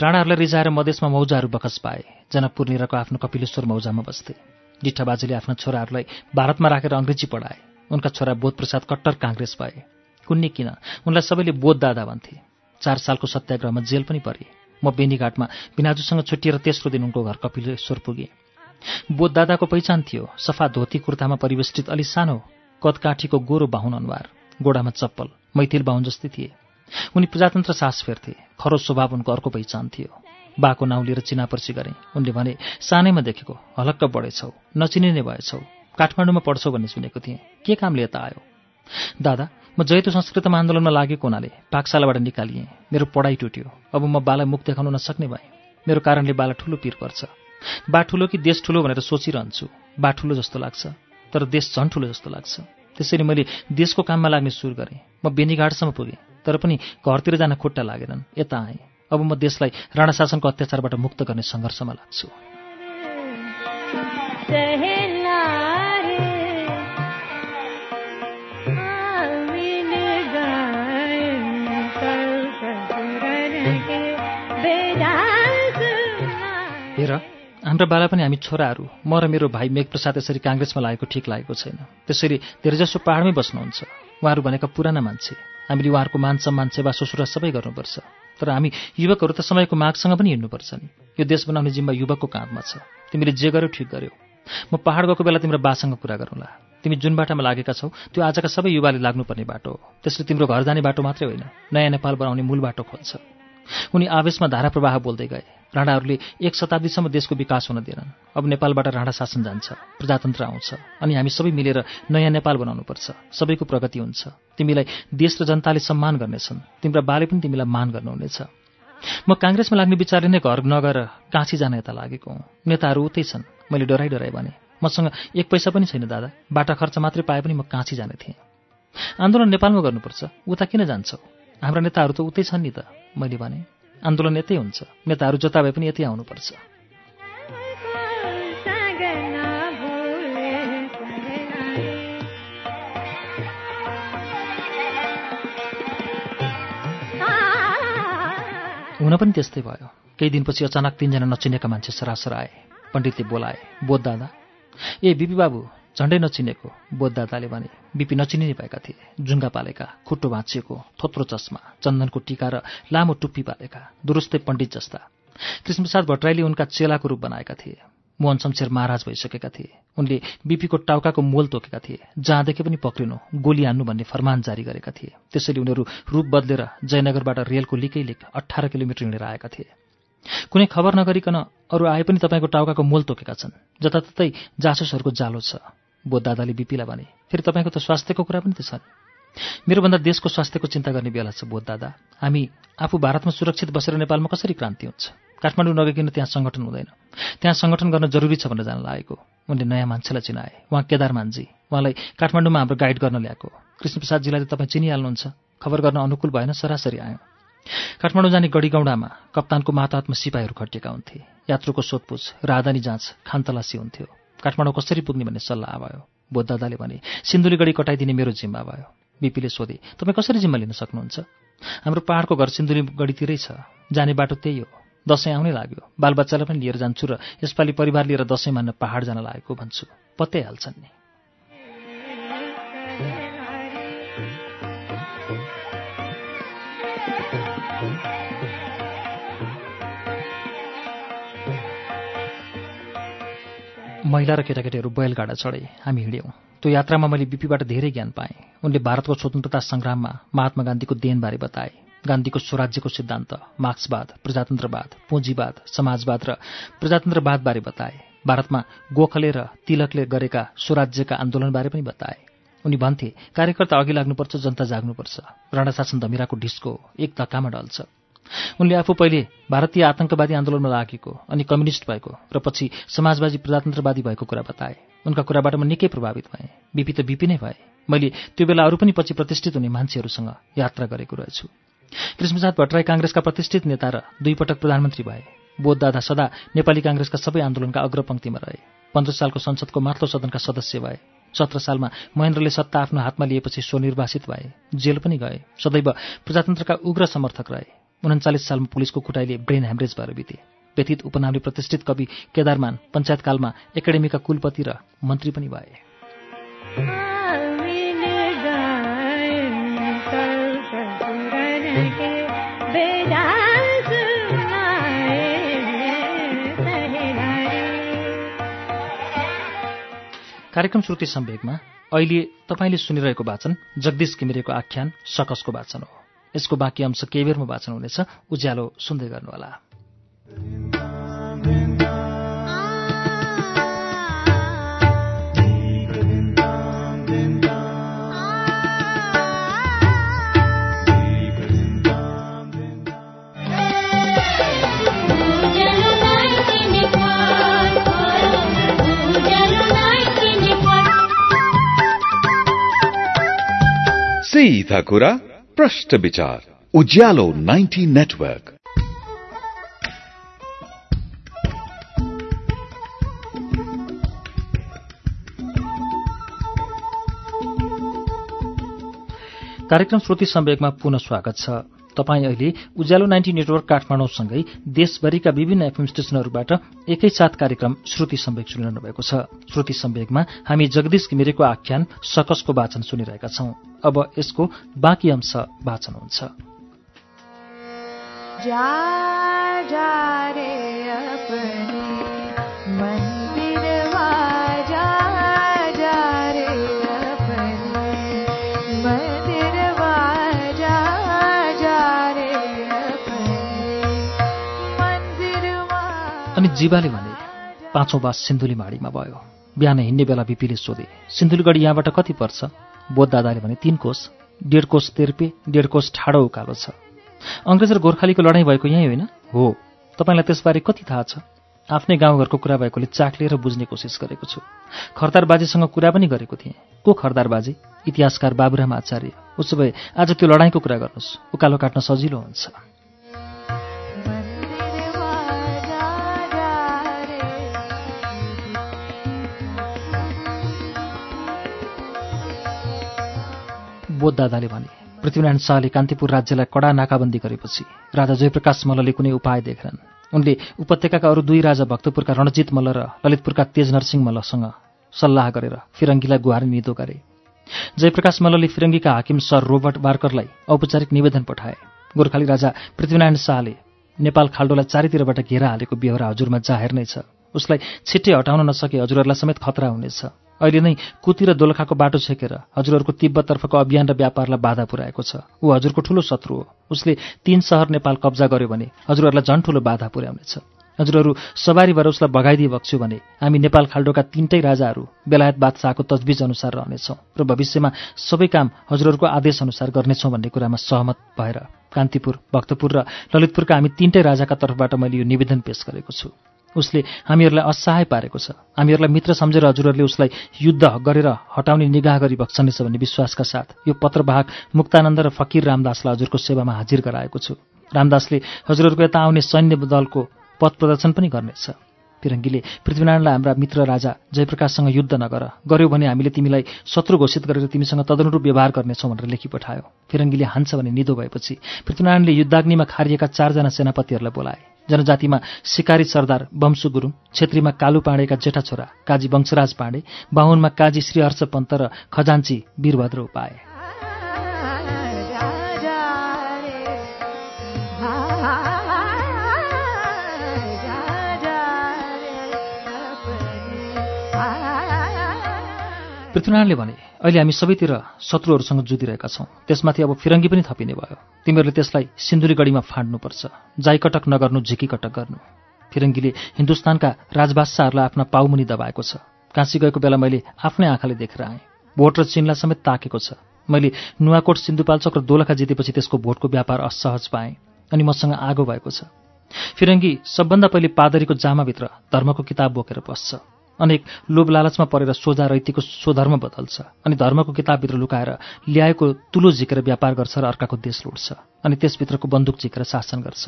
राणाहरूलाई रिजाएर मधेसमा मौजाहरू बखस पाए। जनकपुर निरको आफ्नो कपिलेश्वर मौजामा बस्थे। डिठा बाजेले आफ्ना छोराहरूलाई भारतमा राखेर अङ्ग्रेजी पढाए। उनका छोरा बोधप्रसाद कट्टर काङ्ग्रेस भए। कुन्नी किन? उनलाई सबैले बोध दादा भन्थे। चार सालको सत्याग्रहमा जेल पनि परे। म बेनीघाटमा बिनाजुसँग छुट्टिएर तेस्रो दिन उनको घर कपिलेश्वर पुगेँ बोध दादाको पहिचान थियो। सफा धोती कुर्तामा परिवेष्टित अलि सानो कदकाठीको गोरो बाहुन अनुहार गोडामा चप्पल मैथिल बाहुन जस्तै थिए। उनी प्रजातन्त्र सास फेर्थे। खरो स्वभाव उनको अर्को पहिचान थियो। बाको नाउँ लिएर चिनापर्सी गरे। उनले भने सानैमा देखेको हलक्क बढेछौ नचिनिने भएछौ काठमाडौँमा पढ्छौ भन्ने सुनेको थिएँ। के कामले यता आयो? दादा म जैतो संस्कृतमा आन्दोलनमा लागेको हुनाले पाकशालाबाट निकालिएँ। मेरो पढाइ टुट्यो। अब म बालाई मुख देखाउन नसक्ने भएँ। मेरो कारणले बाला ठुलो पिर पर्छ। बा ठुलो कि देश ठुलो भनेर सोचिरहन्छु। बा ठुलो जस्तो लाग्छ तर देश झन् ठुलो जस्तो लाग्छ। त्यसरी मैले देशको काममा लाग्ने सुरु गरेँ। म बेनीघाटसम्म पुगेँ तर पनि घरतिर जान खुट्टा लागेनन्। यता आएँ। अब म देशलाई राणा शासनको अत्याचारबाट मुक्त गर्ने सङ्घर्षमा लाग्छु। हेर हाम्रो बाला पनि हामी छोराहरू म र मेरो भाइ मेघप्रसाद यसरी काङ्ग्रेसमा लागेको ठिक लागेको छैन। त्यसरी धेरैजसो पाहाडमै बस्नुहुन्छ। उहाँहरू भनेका पुराना मान्छे। हामीले उहाँहरूको मान सम्मान सेवा ससुरा सबै गर्नुपर्छ। तर हामी युवकहरू त समयको मागसँग पनि हिँड्नुपर्छ नि यो देश बनाउने जिम्मा युवकको काँधमा छ। तिमीले जे गर्यौ ठिक गर्यौ। म पहाड गएको बेला तिम्रो बासँग कुरा गरौँला। तिमी जुन बाटामा लागेका छौ त्यो आजका सबै युवाले लाग्नुपर्ने बाटो हो। त्यसले तिम्रो घर जाने बाटो मात्रै होइन नयाँ नेपाल बनाउने मूल बाटो खोल्छ उनी आवेशमा धारा प्रवाह बोल्दै गए। राणाहरूले एक शताब्दीसम्म देशको विकास हुन दिएनन्। अब नेपालबाट राणा शासन जान्छ प्रजातन्त्र आउँछ अनि हामी सबै मिलेर नयाँ नेपाल बनाउनुपर्छ। सबैको प्रगति हुन्छ। तिमीलाई देश र जनताले सम्मान गर्नेछन्। तिम्रा बाले पनि तिमीलाई मान गर्नुहुनेछ। म काङ्ग्रेसमा लाग्ने विचारले नै घर नगएर काँची जान यता लागेको हुँ। नेताहरू उतै छन्। मैले डराइ डराइ भने मसँग एक पैसा पनि छैन दादा। बाटा खर्च मात्रै पाए पनि म काँची जाने थिएँ आन्दोलन नेपालमा गर्नुपर्छ। उता किन जान्छौ? हाम्रा नेताहरू त उतै छन् नि त। मैले भने आन्दोलन यतै हुन्छ। नेताहरू जता भए पनि यतै आउनुपर्छ। हुन पनि त्यस्तै भयो। केही दिनपछि अचानक तिनजना नचिनेका मान्छे सरासर आए। पण्डितले बोलाए बोध दादा ए बिपी बाबु झन्डै नचिनेको बोध दादाले भने बिपी नचिनिने भएका थिए जुङ्गा पालेका खुट्टो भाँचिएको थोत्रो चस्मा चन्दनको टिका र लामो टुप्पी पालेका दुरुस्तै पण्डित जस्ता। कृष्णप्रसाद भट्टराईले उनका चेलाको रूप बनाएका थिए। मोहन शमशेर महाराज भइसकेका थिए। उनले बिपीको टाउकाको मोल तोकेका थिए जहाँदेखि पनि पक्रिनु गोली हान्नु भन्ने फरमान जारी गरेका थिए। त्यसैले उनीहरू रूप बदलेर जयनगरबाट रेलको लिकै लिक अठार किलोमिटर हिँडेर आएका थिए। कुनै खबर नगरिकन अरू आए पनि तपाईँको टाउकाको मोल तोकेका छन्। जताततै जासुसहरूको जालो छ। बोध दादाले बिपीलाई भने फेरि तपाईँको त स्वास्थ्यको कुरा पनि त छ नि। मेरोभन्दा देशको स्वास्थ्यको चिन्ता गर्ने बेला छ बोध दादा हामी आफू भारतमा सुरक्षित बसेर नेपालमा कसरी क्रान्ति हुन्छ? काठमाडौँ नगइकन त्यहाँ सङ्गठन हुँदैन। त्यहाँ सङ्गठन गर्न जरुरी छ भनेर जान लागेको। उनले नयाँ मान्छेलाई चिनाए। उहाँ केदार मान्जी उहाँलाई काठमाडौँमा हाम्रो गाइड गर्न ल्याएको। कृष्णप्रसादजीलाई त तपाईँ चिनिहाल्नुहुन्छ। खबर गर्न अनुकूल भएन सरासरी आयो। काठमाडौँ जाने गढीगौडामा कप्तानको मातात्मा सिपाहीहरू खटिएका हुन्थे। यात्रुको सोधपुछ राहदानी जाँच खानतलासी हुन्थ्यो। काठमाडौँ कसरी पुग्ने भन्ने सल्लाह भयो बोध दादाले भने सिन्धुली गढी कटाइदिने मेरो जिम्मा भयो। बिपीले सोधे तपाईँ कसरी जिम्मा लिन सक्नुहुन्छ? हाम्रो पहाडको घर सिन्धुली गढीतिरै छ। जाने बाटो त्यही हो। दसैँ आउनै लाग्यो। बालबच्चालाई पनि लिएर जान्छु र यसपालि परिवार लिएर दसैँ मान्न पहाड जान लागेको भन्छु। पत्याइहाल्छन् नि। महिला र केटाकेटीहरू बैलगाडा चढे। हामी हिँड्यौँ। त्यो यात्रामा मैले बिपीबाट धेरै ज्ञान पाएँ। उनले भारतको स्वतन्त्रता सङ्ग्राममा महात्मा गान्धीको देनबारे बताए। गान्धीको स्वराज्यको सिद्धान्त मार्क्सवाद प्रजातन्त्रवाद पुँजीवाद समाजवाद र प्रजातन्त्रवादबारे बताए। भारतमा गोखले र तिलकले गरेका स्वराज्यका आन्दोलनबारे पनि बताए। उनी भन्थे कार्यकर्ता अघि लाग्नुपर्छ जनता जाग्नुपर्छ। राणा शासन धमिराको ढिस्को एक धक्कामा डल्छ उनले आफू पहिले भारतीय आतंकवादी आन्दोलनमा लागेको अनि कम्युनिस्ट भएको र पछि समाजवादी प्रजातन्त्रवादी भएको कुरा बताए। उनका कुराबाट म निकै प्रभावित भएँ। बिपी त बिपी नै भए। मैले त्यो बेला अरू पनि पछि प्रतिष्ठित हुने मान्छेहरूसँग यात्रा गरेको रहेछु। कृष्णप्रसाद भट्टराई काङ्ग्रेसका प्रतिष्ठित नेता र दुईपटक प्रधानमन्त्री भए। बोध दादा सदा नेपाली काङ्ग्रेसका सबै आन्दोलनका अग्रपङ्क्तिमा रहे। पन्ध्र सालको संसदको माथिल्लो सदनका सदस्य भए। सत्र सालमा महेन्द्रले सत्ता आफ्नो हातमा लिएपछि स्वनिर्वासित भए। जेल पनि गए। सदैव प्रजातन्त्रका उग्र समर्थक रहे। उन्चालिस सालमा पुलिसको कुटाइले ब्रेन ह्यामरेज भएर बिते। व्यथित उपनामले प्रतिष्ठित कवि केदारमान पञ्चायतकालमा एकाडेमीका कुलपति र मन्त्री पनि भए। कार्यक्रम श्रुति सम्वेकमा अहिले तपाईँले सुनिरहेको वाचन जगदीश घिमिरेको आख्यान सकसको वाचन हो। यसको बाँकी अंश केही बेरमा वाचन हुनेछ। उज्यालो सुन्दै गर्नुहोला। सीधा कुरा। प्रश्न विचार उज्यालो 90 नेटवर्क। कार्यक्रम श्रुति सम्वेकमा पुनः स्वागत छ। तपाईँ अहिले उज्यालो नाइन्टी नेटवर्क काठमाडौँसँगै देशभरिका विभिन्न एफएम स्टेशनहरूबाट एकैसाथ कार्यक्रम श्रुति सम्वेक सुनिरहनु भएको छ। श्रुति सम्वेकमा हामी जगदीश घिमिरेको आख्यान सकसको वाचन सुनिरहेका छौं। अब यसको बाँकी अंश वाचन हुन्छ। जा जा रे अपने जीवाले भने पाँचौं बास सिन्धुलीमाडीमा भयो। बिहान हिँड्ने बेला बिपीले सोधे सिन्धुलीगढी यहाँबाट कति पर्छ? बोध दादाले भने तीन कोष डेढ कोष तेर्पे डेढ कोष ठाडो उकालो छ। अङ्ग्रेज र गोर्खालीको लडाईँ भएको यहीँ होइन? हो। तपाईँलाई त्यसबारे कति थाहा छ? आफ्नै गाउँघरको कुरा भएकोले चाख लिएर बुझ्ने कोसिस गरेको छु। खरदार बाजेसँग कुरा पनि गरेको थिएँ। को खरदार बाजे इतिहासकार बाबुराम आचार्य। उसो भए आज त्यो लडाईँको कुरा गर्नुहोस्। उकालो काट्न सजिलो हुन्छ। बोध दादाले भने पृथ्वीनारायण शाहले कान्तिपुर राज्यलाई कडा नाकाबन्दी गरेपछि राजा जयप्रकाश मल्लले कुनै उपाय देखेनन्। उनले उपत्यकाका अरू दुई राजा भक्तपुरका रणजित मल्ल र ललितपुरका तेज नरसिंह मल्लसँग सल्लाह गरेर फिरङ्गीलाई गुहार निदो गरे। जयप्रकाश मल्लले फिरङ्गीका हाकिम सर रोबर्ट बार्करलाई औपचारिक निवेदन पठाए। गोर्खाली राजा पृथ्वीनारायण शाहले नेपाल खाल्डोलाई चारैतिरबाट घेरा हालेको बेहोरा हजुरमा जाहेर नै छ। उसलाई छिट्टै हटाउन नसके हजुरहरूलाई समेत खतरा हुनेछ। अहिले नै कुती र दोलखाको बाटो छेकेर हजुरहरूको तिब्बततर्फको अभियान र व्यापारलाई बाधा पुर्याएको छ। ऊ हजुरको ठूलो शत्रु हो। उसले तीन सहर नेपाल कब्जा गर्यो भने हजुरहरूलाई झन् ठूलो बाधा पुर्याउनेछ। हजुरहरू सवारी भएर उसलाई भगाइदिए बक्स्यो भने हामी नेपाल खाल्डोका तीनटै राजाहरू बेलायत बादशाहको तजबिज अनुसार रहनेछौँ र भविष्यमा सबै काम हजुरहरूको आदेश अनुसार गर्नेछौँ भन्ने कुरामा सहमत भएर कान्तिपुर भक्तपुर र ललितपुरका हामी तीनटै राजाका तर्फबाट मैले यो निवेदन पेश गरेको छु। उसले हामीहरूलाई असहाय पारेको छ। हामीहरूलाई मित्र सम्झेर हजुरहरूले उसलाई युद्ध गरेर हटाउने निगाह गरी बक्सनेछ भन्ने विश्वासका साथ यो पत्रवाहक मुक्तानन्द र फकीर रामदासलाई हजुरको सेवामा हाजिर गराएको छु। रामदासले हजुरहरूको यता आउने सैन्य दलको पथ प्रदर्शन पनि गर्नेछ। फिरङ्गीले पृथ्वीनारायणलाई हाम्रा मित्र राजा जयप्रकाशसँग युद्ध नगर गर्यो भने हामीले तिमीलाई शत्रु घोषित गरेर तिमीसँग तदनुरूप व्यवहार गर्नेछौँ भनेर लेखी पठायो। फिरङ्गीले हान्छ भने निदो भएपछि पृथ्वीनारायणले युद्धाग्निमा खारिएका चारजना सेनापतिहरूलाई बोलाए। जनजातिमा सिकारी सरदार वंशु गुरुङ छेत्रीमा कालु पाण्डेका जेठा छोरा काजी वंशराज पाण्डे बाहुनमा काजी श्रीहर्ष पन्त र खजान्ची वीरभद्र उपाए पृथ्वीनारायणले भने अहिले हामी सबैतिर शत्रुहरूसँग जुधिरहेका छौँ। त्यसमाथि अब फिरङ्गी पनि थपिने भयो। तिमीहरूले त्यसलाई सिन्धुलीगढीमा फाँड्नुपर्छ। जाइकटक नगर्नु झिकीकटक गर्नु। फिरङ्गीले हिन्दुस्तानका राजबादशाहहरूलाई आफ्ना पाउमुनि दबाएको छ। काँसी गएको बेला मैले आफ्नै आँखाले देखेर आएँ। भोट र चिनलाई समेत ताकेको छ। मैले नुवाकोट सिन्धुपाल्चोक र दोलखा जितेपछि त्यसको भोटको व्यापार असहज पाएँ अनि मसँग आगो भएको छ। फिरङ्गी सबभन्दा पहिले पादरीको जामाभित्र धर्मको किताब बोकेर बस्छ। अनेक लोभ लालचमा परेर सोझा रैतीको स्वधर्म बदल्छ। अनि धर्मको किताबभित्र लुकाएर ल्याएको तुलो झिकेर व्यापार गर्छ र अर्काको देश लुट्छ। अनि त्यसभित्रको बन्दुक झिकेर शासन गर्छ।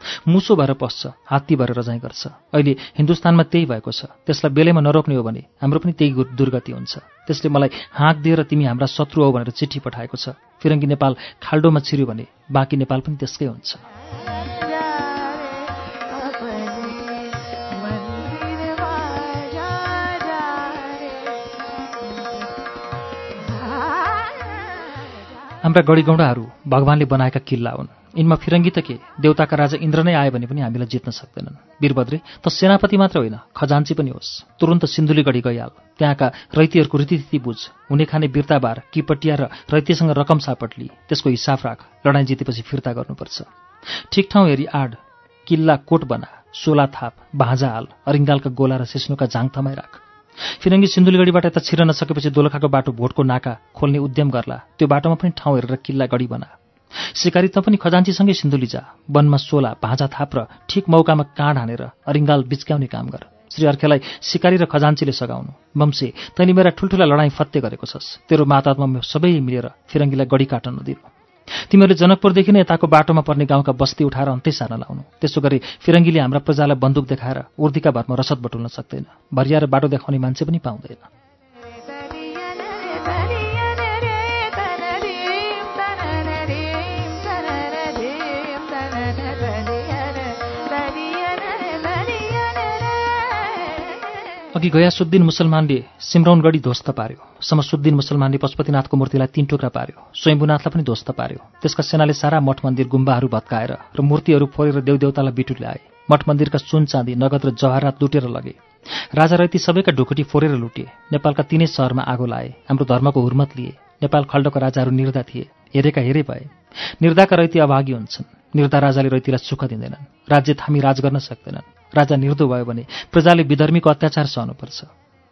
मुसो भएर पस्छ हात्ती भएर रजाइ गर्छ। अहिले हिन्दुस्तानमा त्यही भएको छ। त्यसलाई बेलैमा नरोक्ने हो भने हाम्रो पनि त्यही दुर्गति हुन्छ। त्यसले मलाई हाँक दिएर तिमी हाम्रा शत्रु हो भनेर चिठी पठाएको छ। फिरङ्गी नेपाल खाल्डोमा छिर्यो भने बाँकी नेपाल पनि त्यसकै हुन्छ। हाम्रा गढीगौँडाहरू भगवानले बनाएका किल्ला हुन्। यिनमा फिरङ्गी त के? देउताका राजा इन्द्र नै आए भने पनि हामीलाई जित्न सक्दैनन्। वीरभद्रे त सेनापति मात्र होइन खजान्ची पनि होस्। तुरन्त सिन्धुली गढी गइहाल। त्यहाँका रैतीहरूको रीतिथिति बुझ। हुने खाने बिर्ताबार किपटिया र रैतीसँग रकम सापट लि। त्यसको हिसाब राख। लडाइँ जितेपछि फिर्ता गर्नुपर्छ। ठिक ठाउँ हेरी आड। किल्ला कोट बना सोला थाप भाँजा हाल अरिङ्गालका गोला र सिस्नुका थमाइ राख। फिरङ्गी सिन्धुलीगढीबाट यता छिर्न नसकेपछि दोलखाको बाटो भोटको नाका खोल्ने उद्यम गर्ला। त्यो बाटोमा पनि ठाउँ हेरेर किल्ला गढी बना। सिकारी त पनि खजान्चीसँगै सिन्धुली जा। वनमा सोला भाँजा थाप र ठिक मौकामा काँड हानेर अरिङ्गाल बिच्क्याउने काम गर। श्री अर्खेलाई सिकारी र खजान्चीले सघाउनु। वंशे तैँले मेरा ठुल्ठुला लडाइँ फत्ते गरेको छस्। तेरो मातात्मा सबै मिलेर फिरङ्गीलाई गढी काट्न नदिनु। तिमीहरूले जनकपुरदेखि नै यताको बाटोमा पर्ने गाउँका बस्ती उठाएर अन्तै सार्न लाउनु। त्यसो गरी फिरङ्गीले हाम्रा प्रजालाई बन्दुक देखाएर उर्दीका भरमा रसद बटुल्न सक्दैन। भरिया र बाटो देखाउने मान्छे पनि पाउँदैन। अघि गयासुद्दिन मुसलमानले सिमरौनगढी ध्वस्त पार्यो। समसुद्दिन मुसलमानले पशुपतिनाथको मूर्तिलाई तीन टुक्रा पार्यो। स्वयम्भूनाथलाई पनि ध्वस्त पार्यो। त्यसका सेनाले सारा मठ मन्दिर गुम्बाहरू भत्काएर र मूर्तिहरू फोरेर देवदेवतालाई बिटु ल्याए मठ मन्दिरका सुन चाँदी नगद र जवाहरात लुटेर लगे। राजा रैती सबैका ढुकुटी फोरेर लुटे। नेपालका तिनै सहरमा आगो लाए हाम्रो धर्मको हुर्मत लिए। नेपाल खल्डको राजाहरू निर्दा थिए। हेरेका हेरे भए। निर्दाका रैती अभागी हुन्छन्। निर्दा राजाले रैतीलाई सुख दिँदैनन्। राज्य थामी राज गर्न सक्दैनन्। राजा निर्दो भयो भने प्रजाले विधर्मीको अत्याचार सहनुपर्छ।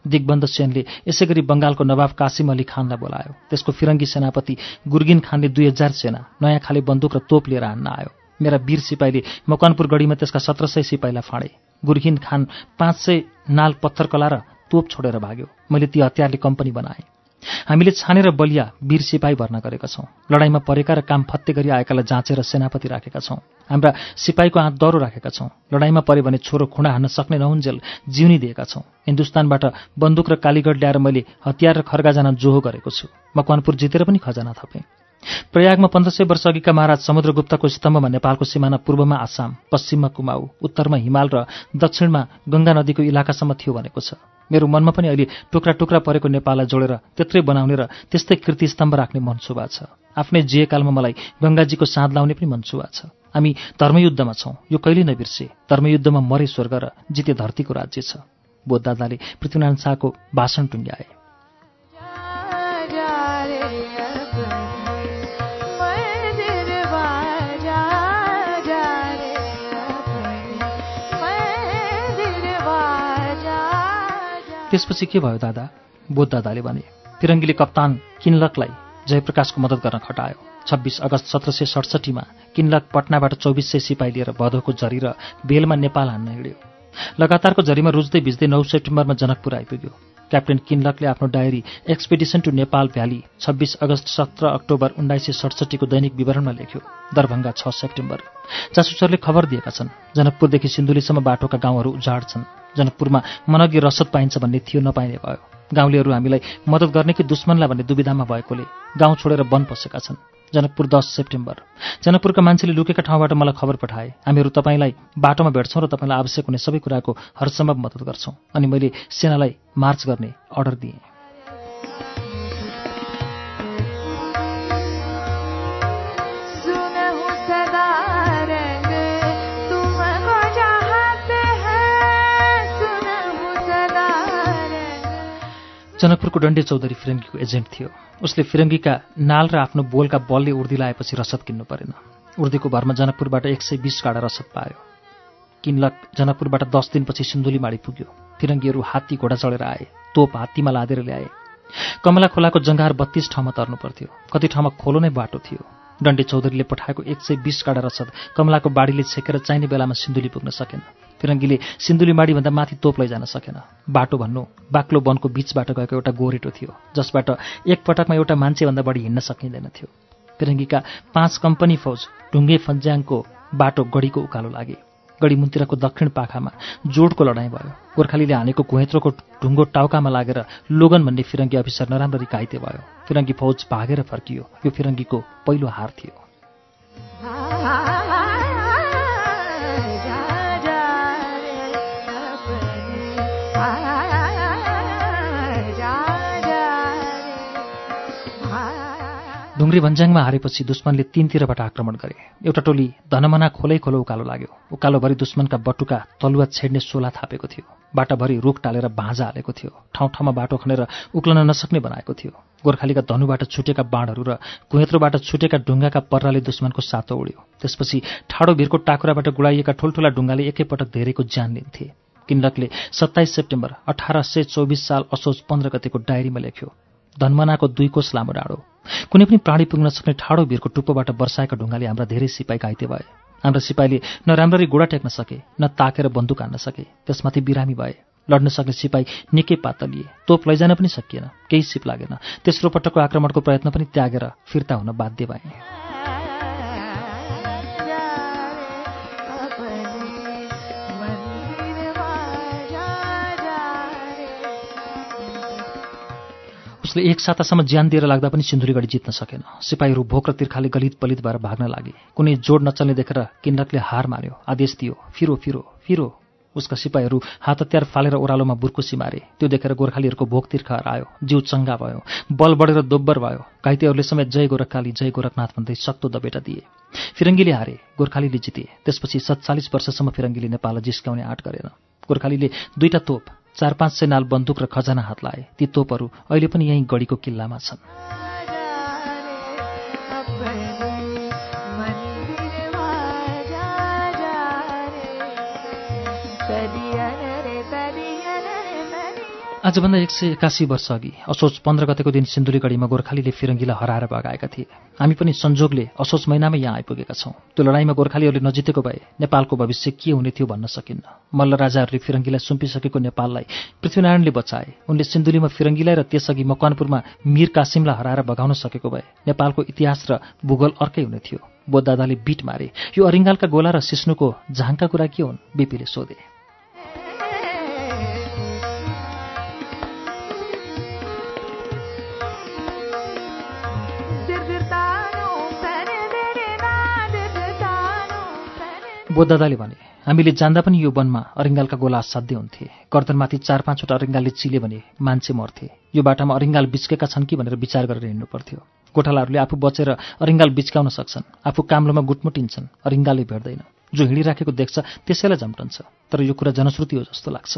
दिग्बन्ध सेनले यसै गरी बङ्गालको नवाब कासिम अली खानलाई बोलायो। त्यसको फिरङ्गी सेनापति गुर्गिन खानले दुई हजार सेना नयाँ खाले बन्दुक र तोप लिएर हान्न आयो मेरा वीर सिपाहीले मकवानपुर गढीमा त्यसका सत्र सय सिपाहीलाई फाँडे। गुर्गिन खान पाँच सय नाल पत्थर कला र तोप छोडेर भाग्यो। मैले ती हतियारले कम्पनी बनाएँ। हामीले छानेर बलिया वीर सिपाही भर्ना गरेका छौँ। लडाइँमा परेका र काम फत्ते गरी आएकालाई जाँचेर सेनापति राखेका छौँ। हाम्रा सिपाहीको हात दह्रो राखेका छौँ। लडाइँमा परे भने छोरो खुँडा हान्न सक्ने नहुन्जेल जिउनी दिएका छौँ। हिन्दुस्तानबाट बन्दुक र कालीगढ ल्याएर मैले हतियार र खर्गाजाना जोहो गरेको छु। मकवानपुर जितेर पनि खजाना थपेँ। प्रयागमा पन्ध्र सय वर्ष अघिका महाराज समुद्रगुप्तको स्तम्भमा नेपालको सिमाना पूर्वमा आसाम पश्चिममा कुमाऊ उत्तरमा हिमाल र दक्षिणमा गङ्गा नदीको इलाकासम्म थियो भनेको छ। मेरो मनमा पनि अहिले टुक्रा टुक्रा परेको नेपाललाई जोडेर त्यत्रै बनाउने र त्यस्तै कृतिस्तम्भ राख्ने मनसुबा छ। आफ्नै जिएकालमा मलाई गङ्गाजीको साँध लाउने पनि मनसुबा छ। हामी धर्मयुद्धमा छौँ यो कहिले नबिर्से। धर्मयुद्धमा मरे स्वर्ग र जिते धरतीको राज्य छ। बोध दादाले पृथ्वीनारायण शाहको भाषण टुङ्ग्याए। त्यसपछि के भयो दादा? बोध दादाले भने फिरङ्गीले कप्तान किन्लकलाई जयप्रकाशको मद्दत गर्न खटायो। छब्बिस अगस्त सत्र सय सडसठीमा किन्लक पटनाबाट चौबिस सय सिपाही लिएर भदौको झरी र बेलमा नेपाल हान्न हिँड्यो। लगातारको झरीमा रुच्दै भिज्दै नौ सेप्टेम्बरमा जनकपुर आइपुग्यो। क्याप्टेन किन्लकले आफ्नो diary expedition to Nepal valley छब्बिस अगस्त सत्र अक्टोबर उन्नाइस सय सडसठीको दैनिक विवरणमा लेख्यो। दरभङ्गा छ सेप्टेम्बर। जासुसरले खबर दिएका छन् जनकपुरदेखि सिन्धुलीसम्म बाटोका गाउँहरू उजाड छन्। जनकपुरमा मनग्य रसद पाइन्छ भन्ने थियो नपाइने भयो। गाउँलेहरू हामीलाई मद्दत गर्ने कि दुश्मनलाई भन्ने दुविधामा भएकोले गाउँ छोडेर वन पसेका छन्। जनकपुर दस सेप्टेम्बर। जनकपुरका मान्छेले लुकेका ठाउँबाट मलाई खबर पठाए। हामीहरू तपाईँलाई बाटोमा भेट्छौँ र तपाईँलाई आवश्यक हुने सबै कुराको हरसम्भव मद्दत गर्छौँ। अनि मैले सेनालाई मार्च गर्ने अर्डर दिएँ। जनकपुरको डण्डे चौधरी फिरङ्गीको एजेन्ट थियो। उसले फिरङ्गीका नाल र आफ्नो बोलका बलले उर्दी लाएपछि रसद किन्नु परेन। उर्दीको भरमा जनकपुरबाट एक सय बिस काडा रसद पायो। किन्लक जनकपुरबाट दस दिनपछि सिन्धुलीमाडी पुग्यो। फिरङ्गीहरू हात्ती घोडा चढेर आए तोप हात्तीमा लादेर ल्याए। कमला खोलाको जङ्गार बत्तीस ठाउँमा तर्नु पर्थ्यो। कति ठाउँमा खोलो नै बाटो थियो। डण्डे चौधरीले पठाएको एक सय बिस काडा रसद कमलाको बाढीले छेकेर चाहिने बेलामा सिन्धुली पुग्न सकेन। फिरङ्गीले सिन्धुलीमाडीभन्दा माथि तोप लैजान सकेन। बाटो भन्नु बाक्लो वनको बीचबाट गएको एउटा गोरेटो थियो जसबाट एक पटकमा एउटा मान्छेभन्दा बढी हिँड्न सकिँदैन थियो। फिरङ्गीका पाँच कम्पनी फौज ढुङ्गे फन्ज्याङको बाटो गढीको उकालो लागे। गढी मुन्तिरको दक्षिण पाखामा जोडको लडाइँ भयो। गोर्खालीले हानेको घुहेत्रोको ढुङ्गो टाउकामा लागेर लोगन भन्ने फिरङ्गी अफिसर नराम्ररी घाइते भयो। फिरङ्गी फौज भागेर फर्कियो। यो फिरङ्गीको पहिलो हार थियो। ढुङ्ग्री भन्ज्याङमा हारेपछि दुश्मनले तीनतिरबाट आक्रमण गरे। एउटा टोली धनमना खोलै खोलो उकालो लाग्यो। उकालोभरि दुश्मनका बटुका तलुवा छेड्ने सोला थापेको थियो। बाटाभरि रुख टालेर भाँजा हालेको थियो। ठाउँ ठाउँमा बाटो खनेर उक्लन नसक्ने बनाएको थियो। गोर्खालीका धनुबाट छुटेका बाँडहरू र कुहेत्रोबाट छुटेका ढुङ्गाका पर्राले दुश्मनको सातो उड्यो त्यसपछि ठाडो भिरको टाकुराबाट गुडाइएका ठुल्ठुला ढुङ्गाले एकैपटक धेरैको ज्यान लिन्थे। किन्डकले सत्ताइस सेप्टेम्बर अठार सय चौबिस साल असोज पन्ध्र गतेको डायरीमा लेख्यो धनमनाको दुई कोष लामो डाँडो। कुनै पनि प्राणी पुग्न सक्ने ठाडो भिरको टुप्पोबाट वर्षाएका ढुङ्गाले हाम्रा धेरै सिपाही घाइते भए। हाम्रा सिपाहीले न राम्ररी गोडा टेक्न सके न ताकेर बन्दुक हान्न सके त्यसमाथि बिरामी भए। लड्न सक्ने सिपाही निकै पातलिए तोप लैजान पनि सकिएन केही सिप लागेन। तेस्रो पटकको आक्रमणको प्रयत्न पनि त्यागेर फिर्ता हुन बाध्य भए। उसले एक सातासम्म ज्यान दिएर लाग्दा पनि सिन्धुलीगढी जित्न सकेन। सिपाहीहरू भोक र तिर्खाले गलित पलित भएर भाग्न लागे। कुनै जोड नचल्ने देखेर किन्नकले हार मान्यो। आदेश दियो फिरो फिरो फिरो। उसका सिपाहीहरू हात हतियार फालेर ओह्रालोमा बुर्कुसी मारे। त्यो देखेर गोर्खालीहरूको भोक तिर्खा आयो। जिउ चङ्गा भयो। बल बढेर दोब्बर भयो। घाइतेहरूले समेत जय गोरखकाली जय गोरखनाथ भन्दै सक्तो दबेटा दिए। फिरङ्गीले हारे। गोर्खालीले जिते। त्यसपछि सत्तालिस वर्षसम्म फिरङ्गीले नेपाललाई जिस्काउने आँट गरेन। गोर्खालीले दुईटा तोप चार पाँच सय नाल बन्दुक र खजाना हात लाए ती तोपहरू अहिले पनि यहीँ गढीको किल्लामा छन्। आजभन्दा एक सय एकासी वर्ष अघि असोज पन्ध्र गतेको दिन सिन्धुलीगढीमा गोर्खालीले फिरङ्गीलाई हराएर भगाएका थिए। हामी पनि संजोगले असोज महिनामै यहाँ आइपुगेका छौँ। त्यो लडाइँमा गोर्खालीहरूले नजितेको भए नेपालको भविष्य के हुने थियो भन्न सकिन्न। मल्ल राजाहरूले फिरङ्गीलाई सुम्पिसकेको नेपाललाई पृथ्वीनारायणले बचाए। उनले सिन्धुलीमा फिरङ्गीलाई र त्यसअघि मकवानपुरमा मीर कासिमलाई हराएर भगाउन सकेको भए नेपालको इतिहास र भूगोल अर्कै हुने थियो। बोधदादाले बिट मारे। यो अरिङ्गालका गोला र सिस्नुको झाङका कुरा के हुन्? बिपीले सोधे। बोधदादाले भने हामीले जान्दा पनि यो वनमा अरिङ्गालका गोला असाध्य हुन्थे। गर्दनमाथि चार पाँचवटा अरिङ्गालले चिले भने मान्छे मर्थे। यो बाटामा अरिङ्गाल बिच्केका छन् कि भनेर विचार गरेर हिँड्नु पर्थ्यो। गोठालाहरूले आफू बचेर अरिङ्गाल बिच्काउन सक्छन्। आफू काम्लोमा गुटमुटिन्छन्। अरिङ्गालले भेट्दैन। जो हिँडिराखेको देख्छ त्यसैलाई झम्टन्छ तर यो कुरा जनश्रुति हो जस्तो लाग्छ।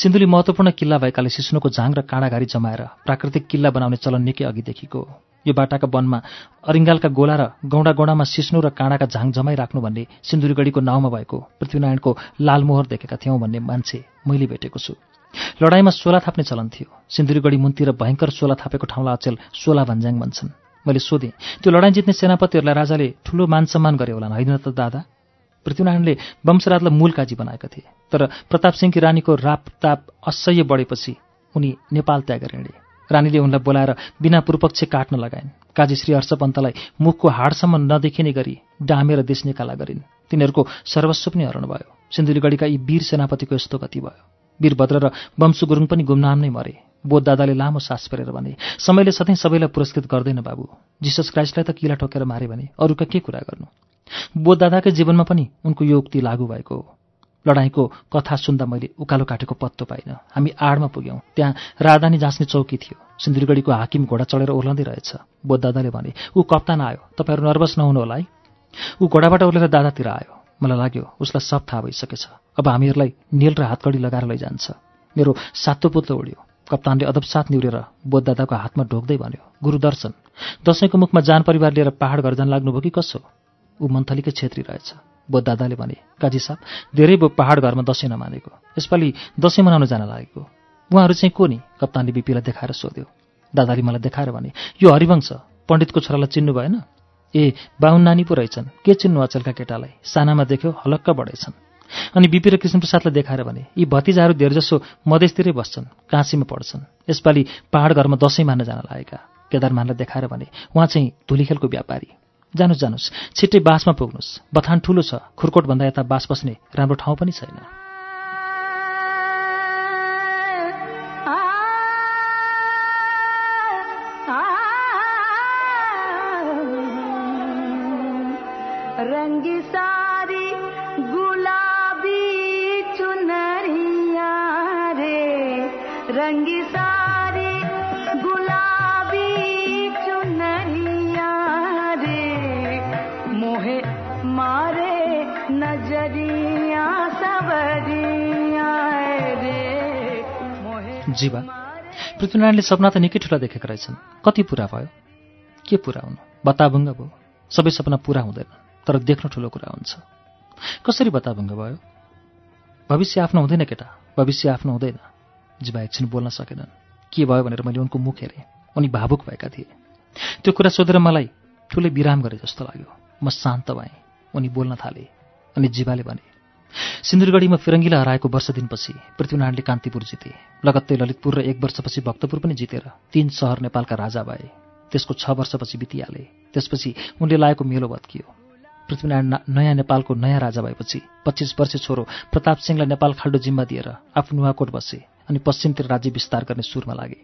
सिन्धुली महत्त्वपूर्ण किल्ला भएकाले सिस्नुको झाङ र काँडाघारी जमाएर प्राकृतिक किल्ला बनाउने चलन निकै अघिदेखिको हो। यो बाटाका वनमा अरिङ्गालका गोला र गौडा गौडामा सिस्नु र काँडाका झाङ जमाइराख्नु भन्ने सिन्धुलीगढीको नाउँमा भएको पृथ्वीनारायणको लालमोहर देखेका थियौँ भन्ने मान्छे मैले भेटेको छु। लडाइँमा सोला थाप्ने चलन थियो। सिन्धुलीगढी मुन्तिर भयङ्कर सोला थापेको ठाउँलाई अचेल सोला भन्ज्याङ भन्छन्। मैले सोधेँ त्यो लडाइँ जित्ने सेनापतिहरूलाई राजाले ठुलो मान सम्मान गरे होलान् होइन त दादा पृथ्वीनारायणले वंशराजलाई मूल काजी बनाएका थिए तर प्रताप सिंहकी रानीको रापताप असह्य बढेपछि उनी नेपाल त्यागेर हिँडे। रानीले उनलाई बोलाएर बिना पूर्वपक्ष काट्न लगाइन्। काजी श्री हर्षपन्तलाई मुखको हाडसम्म नदेखिने गरी डामेर देश निकाला गरिन्। तिनीहरूको सर्वस्व पनि हरण भयो। सिन्धुलीगढीका यी वीर सेनापतिको यस्तो गति भयो। वीरभद्र र वंशु गुरुङ पनि गुमनाम नै मरे। बोध दादाले लामो सास फेरेर भने समयले सधैँ सबैलाई पुरस्कृत गर्दैन बाबु। जिसस क्राइस्टलाई त किला ठोकेर मारे भने अरूका के कुरा गर्नु? बोध दादाकै जीवनमा पनि उनको यो उक्ति लागू भएको हो। लडाईँको कथा सुन्दा मैले उकालो काटेको पत्तो पाइनँ। हामी आडमा पुग्यौँ। त्यहाँ राजधानी जाँच्ने चौकी थियो। सिन्धुलीगढीको हाकिम घोडा चढेर ओर्लाउँदै रहेछ। बोध दादाले भने ऊ कप्तान आयो। तपाईँहरू नर्भस नहुनु होला है? ऊ घोडाबाट ओर्लेर दादातिर आयो। मलाई लाग्यो उसलाई सब थाहा भइसकेछ। अब हामीहरूलाई नेल र हातकडी लगाएर लैजान्छ। मेरो सातो पुत्लो उड्यो कप्तानले अदबसाथ निउरेर बोधदादाको हातमा ढोक्दै भन्यो गुरुदर्शन दसैँको मुखमा जान परिवार लिएर पहाड घर जान लाग्नुभयो कि कसो? ऊ मन्थलीकै छेत्री रहेछ। बोधदादाले भने काजी साहब धेरै बो पहाड घरमा दसैँ नमानेको यसपालि दसैँ मनाउन जान लागेको। उहाँहरू चाहिँ को नि? कप्तानले बिपीलाई देखाएर सोध्यो। दादाले मलाई देखाएर भने यो हरिवंश पण्डितको छोरालाई चिन्नु भएन? ए बाहुन नानी पो रहेछन्। के चिन्नु अचेलका केटालाई? सानामा देख्यो हलक्क बढेछन्। अनि बिपी र कृष्णप्रसादलाई देखाएर भने यी भतिजाहरू धेरजसो मधेसतिरै बस्छन् काँसीमा पढ्छन्। यसपालि पहाड घरमा दसैँ मान्न जान लागेका। केदार मानलाई देखाएर भने उहाँ चाहिँ धुलीखेलको व्यापारी। जानुहोस् जानुहोस् छिट्टै बासमा पुग्नुहोस् बथान ठुलो छ। खुरकोट भन्दा यता बास बस्ने राम्रो ठाउँ पनि छैन। पृथ्वीनारायणले सपना त निकै ठुला देखेका रहेछन्। कति पुरा भयो? के पुरा हुनु? बताभुङ्ग भयो। सबै सपना पुरा हुँदैन तर देख्नु ठुलो कुरा हुन्छ। कसरी बताभुङ्ग भयो? भविष्य आफ्नो हुँदैन केटा भविष्य आफ्नो हुँदैन। जीवा एकछिन बोल्न सकेनन्। के भयो भनेर मैले उनको मुख हेरेँ। उनी भावुक भएका थिए। त्यो कुरा सोधेर मलाई ठुलै विराम गरे जस्तो लाग्यो। म शान्त भएँ। उनी बोल्न थाले अनि जीवाले भने सिन्दुरगढीमा फिरङ्गीलाई हराएको वर्ष दिनपछि पृथ्वीनारायणले कान्तिपुर जिते। लगत्तै ललितपुर र एक वर्षपछि भक्तपुर पनि जितेर तीन सहर नेपालका राजा भए। त्यसको छ वर्षपछि बितिहाले। त्यसपछि उनले लाएको मेलो भत्कियो। पृथ्वीनारायण नयाँ नेपालको नयाँ राजा भएपछि पच्चिस वर्ष छोरो प्रताप सिंहलाई नेपाल खाल्डो जिम्मा दिएर आफू नुवाकोट बसे अनि पश्चिमतिर राज्य विस्तार गर्ने सुरमा लागे।